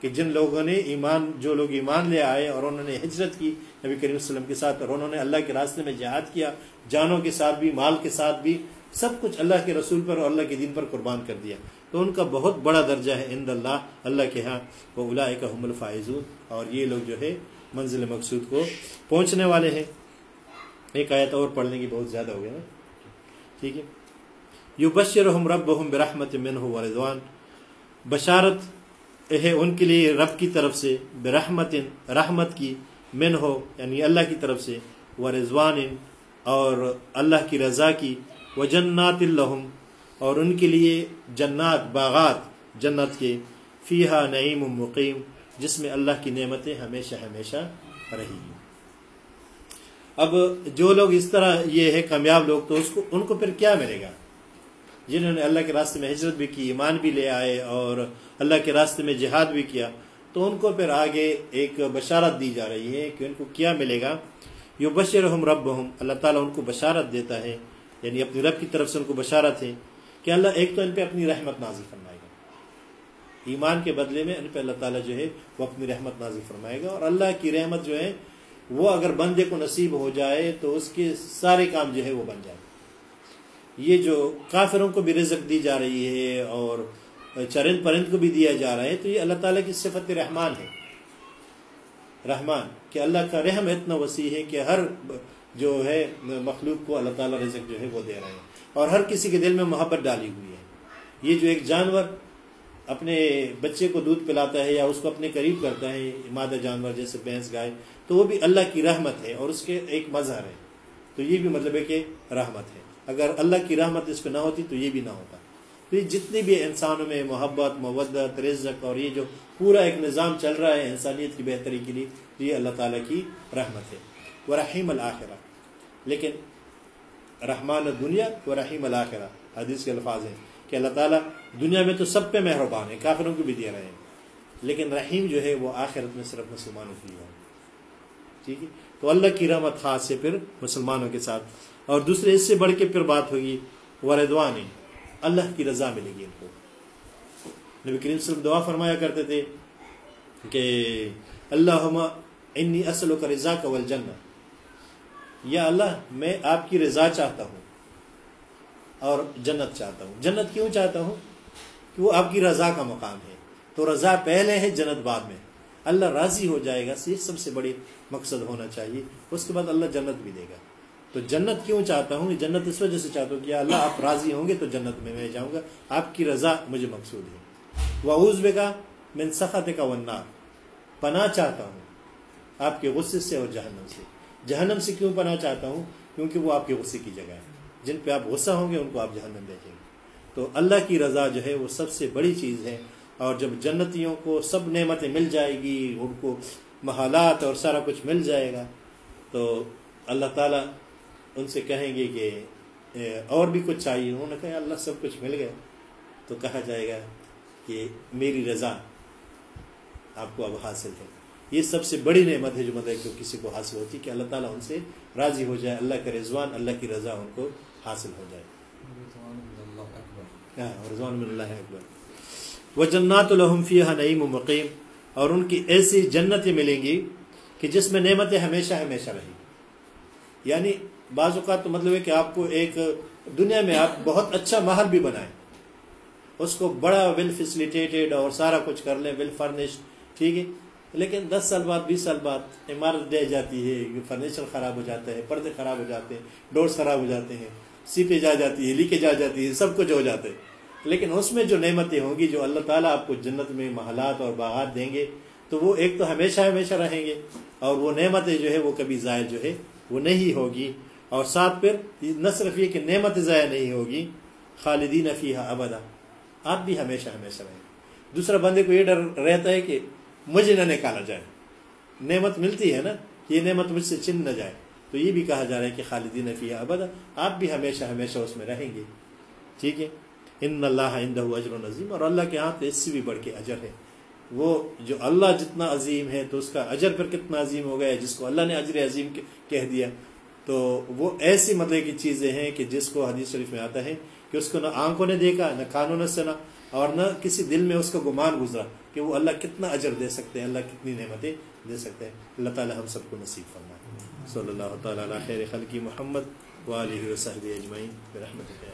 کہ جن لوگوں نے ایمان، جو لوگ ایمان لے آئے اور انہوں نے ہجرت کی نبی کریم وسلم کے ساتھ اور انہوں نے اللہ کے راستے میں جہاد کیا، جانوں کے ساتھ بھی، مال کے ساتھ بھی سب کچھ اللہ کے رسول پر اور اللہ کے دین پر قربان کر دیا۔ تو ان کا بہت بڑا درجہ ہے اند اللہ اللہ کے ہاں۔ وہ الا کا الفائزون۔ اور یہ لوگ جو ہے منزل مقصود کو پہنچنے والے ہیں۔ ایک آیت اور پڑھنے کی بہت زیادہ ہو گیا نا ٹھیک ہے۔ یو بشر رب بہم برحمت من ہو رضوان۔ بشارت ہے ان کے لیے رب کی طرف سے، برحمت، رحمت کی من ہو یعنی اللہ کی طرف سے، و رضوان۔ اور اللہ کی رضا کی و جنات الحم اور ان کے لیے جنات، باغات، جنت کے فیحا نعیم مقیم، جس میں اللہ کی نعمتیں ہمیشہ ہمیشہ رہی اب جو لوگ اس طرح یہ ہے کامیاب لوگ، تو اس کو، ان کو پھر کیا ملے گا؟ جنہوں نے اللہ کے راستے میں ہجرت بھی کی، ایمان بھی لے آئے، اور اللہ کے راستے میں جہاد بھی کیا، تو ان کو پھر آگے ایک بشارت دی جا رہی ہے کہ ان کو کیا ملے گا؟ یو بشر ہم رب ہم اللہ تعالیٰ ان کو بشارت دیتا ہے۔ یعنی اپنی رب کی طرف سے ان کو بشارت ہے کہ اللہ ایک تو ان پہ اپنی رحمت نازل فرمائے گا۔ ایمان کے بدلے میں ان پہ اللہ تعالیٰ جو ہے وہ اپنی رحمت نازل فرمائے گا اور اللہ کی رحمت جو ہے وہ اگر بندے کو نصیب ہو جائے تو اس کے سارے کام جو ہے وہ بن جائے یہ جو کافروں کو بھی رزق دی جا رہی ہے اور چرند پرند کو بھی دیا جا رہا ہے تو یہ اللہ تعالیٰ کی صفت رحمان ہے۔ رحمان، کہ اللہ کا رحم اتنا وسیع ہے کہ ہر جو ہے، مخلوق کو اللہ تعالیٰ رزق جو ہے وہ دے رہے ہیں۔ اور ہر کسی کے دل میں محبت ڈالی ہوئی ہے۔ یہ جو ایک جانور اپنے بچے کو دودھ پلاتا ہے یا اس کو اپنے قریب کرتا ہے، مادہ جانور جیسے بھینس، گائے، تو وہ بھی اللہ کی رحمت ہے اور اس کے ایک مظہر ہے۔ تو یہ بھی مطلب ہے کہ رحمت ہے۔ اگر اللہ کی رحمت اس پہ نہ ہوتی تو یہ بھی نہ ہوتا۔ تو یہ جتنی بھی انسانوں میں محبت، مودت، رزق اور یہ جو پورا ایک نظام چل رہا ہے انسانیت کی بہتری کے لیے، یہ اللہ تعالیٰ کی رحمت ہے۔ وہ رحیم الآخرہ لیکن رحمان دنیا و رحیم الآخرہ حدیث کے الفاظ ہیں کہ اللہ تعالیٰ دنیا میں تو سب پہ مہربان ہے، کافروں کو بھی دے رہے ہیں۔ لیکن رحیم جو ہے وہ آخرت میں صرف مسلمانوں کی ہے۔ ٹھیک ہے؟ تو اللہ کی رحمت خاص ہے پھر مسلمانوں کے ساتھ۔ اور دوسرے، اس سے بڑھ کے پھر بات ہوگی وردوان اللہ کی رضا ملے گی ان کو۔ نبی کریم صلی دعا فرمایا کرتے تھے کہ اللہ انی اصل و کا رضا کا ولجنت یا اللہ میں آپ کی رضا چاہتا ہوں اور جنت چاہتا ہوں۔ جنت کیوں چاہتا ہوں؟ کہ وہ آپ کی رضا کا مقام ہے۔ تو رضا پہلے ہے، جنت بعد میں۔ اللہ راضی ہو جائے گا، یہ سب سے بڑی مقصد ہونا چاہیے۔ اس کے بعد اللہ جنت بھی دے گا۔ تو جنت کیوں چاہتا ہوں؟ جنت اس وجہ سے چاہتا ہوں کہ اللہ آپ راضی ہوں گے تو جنت میں میں جاؤں گا۔ آپ کی رضا مجھے مقصود ہے۔ وہ بے کا میں کا ونار پناہ چاہتا ہوں آپ کے غصے سے اور جہنم سے۔ جہنم سے کیوں پناہ چاہتا ہوں؟ کیونکہ وہ آپ کے غصے کی جگہ ہے۔ جن پہ آپ غصہ ہوں گے، ان کو آپ جہنم بھیجیں گے۔ تو اللہ کی رضا جو ہے، وہ سب سے بڑی چیز ہے۔ اور جب جنتیوں کو سب نعمتیں مل جائے گی، ان کو محالات اور سارا کچھ مل جائے گا، تو اللہ تعالیٰ ان سے کہیں گے کہ اور بھی کچھ چاہیے؟ انہوں نے کہا اللہ، سب کچھ مل گیا تو کہا جائے گا کہ، میری رضا آپ کو اب حاصل ہے یہ سب سے بڑی نعمت ہے جو مطلب کہ کسی کو حاصل ہوتی ہے کہ اللہ تعالیٰ ان سے راضی ہو جائے اللہ کا رضوان اللہ کی رضا ان کو حاصل ہو جائے۔ ہاں، رضوان اللہ اکبر۔ وہ جنات الحم نعیم و مقیم اور ان کی ایسی جنتیں ملیں گی کہ جس میں نعمتیں ہمیشہ ہمیشہ رہی یعنی بعض اوقات تو مطلب ہے کہ آپ کو ایک دنیا میں آپ بہت اچھا محل بھی بنائیں۔ اس کو بڑا ویل فیسلیٹیٹیڈ اور سارا کچھ کر لیں ویل فرنشڈ ٹھیک ہے؟ لیکن دس سال بعد، بیس سال بعد عمارت دے جاتی ہے فرنیچر خراب ہو جاتا ہے پردے خراب ہو جاتے ہیں، ڈورس خراب ہو جاتے ہیں سیپے جا جاتی ہے لیکے جا جاتی ہے سب کچھ ہو جاتے ہیں۔ لیکن اس میں جو نعمتیں ہوں گی، جو اللہ تعالیٰ آپ کو جنت میں محلات اور باغات دیں گے، تو وہ ایک تو ہمیشہ ہمیشہ رہیں گے۔ اور وہ نعمتیں جو ہے وہ کبھی ظاہر جو ہے وہ نہیں ہوگی۔ اور ساتھ پھر نہ صرف یہ کہ نعمت ضائع نہیں ہوگی، خالدین فیحہ ابدا۔ آپ بھی ہمیشہ ہمیشہ رہیں۔ دوسرا بندے کو یہ ڈر رہتا ہے کہ مجھے نہ نکالا جائے۔ نعمت ملتی ہے نا، یہ نعمت مجھ سے چن نہ جائے۔ تو یہ بھی کہا جا رہا ہے کہ خالدین فیہ ابدا، آپ بھی ہمیشہ ہمیشہ اس میں رہیں گے۔ ٹھیک ہے؟ ان اللہ عندہ اجر و نظیم اور اللہ کے ہاں تو اس سے بھی بڑھ کے اجر ہے۔ وہ جو اللہ جتنا عظیم ہے، تو اس کا اجر پر کتنا عظیم ہو گیا جس کو اللہ نے اجر عظیم کہہ دیا۔ تو وہ ایسی مطلب کی چیزیں ہیں کہ جس کو حدیث شریف میں آتا ہے کہ اس کو نہ آنکھوں نے دیکھا، نہ کانوں نے سنا، اور نہ کسی دل میں اس کا گمان گزرا۔ کہ وہ اللہ کتنا اجر دے سکتے ہیں، اللہ کتنی نعمتیں دے سکتے ہیں۔ اللہ تعالی ہم سب کو نصیب فرمائے۔ صلی اللہ تعالیٰ خیر خلقی محمد و علیہ وصحب اجمعین۔ برحمتہ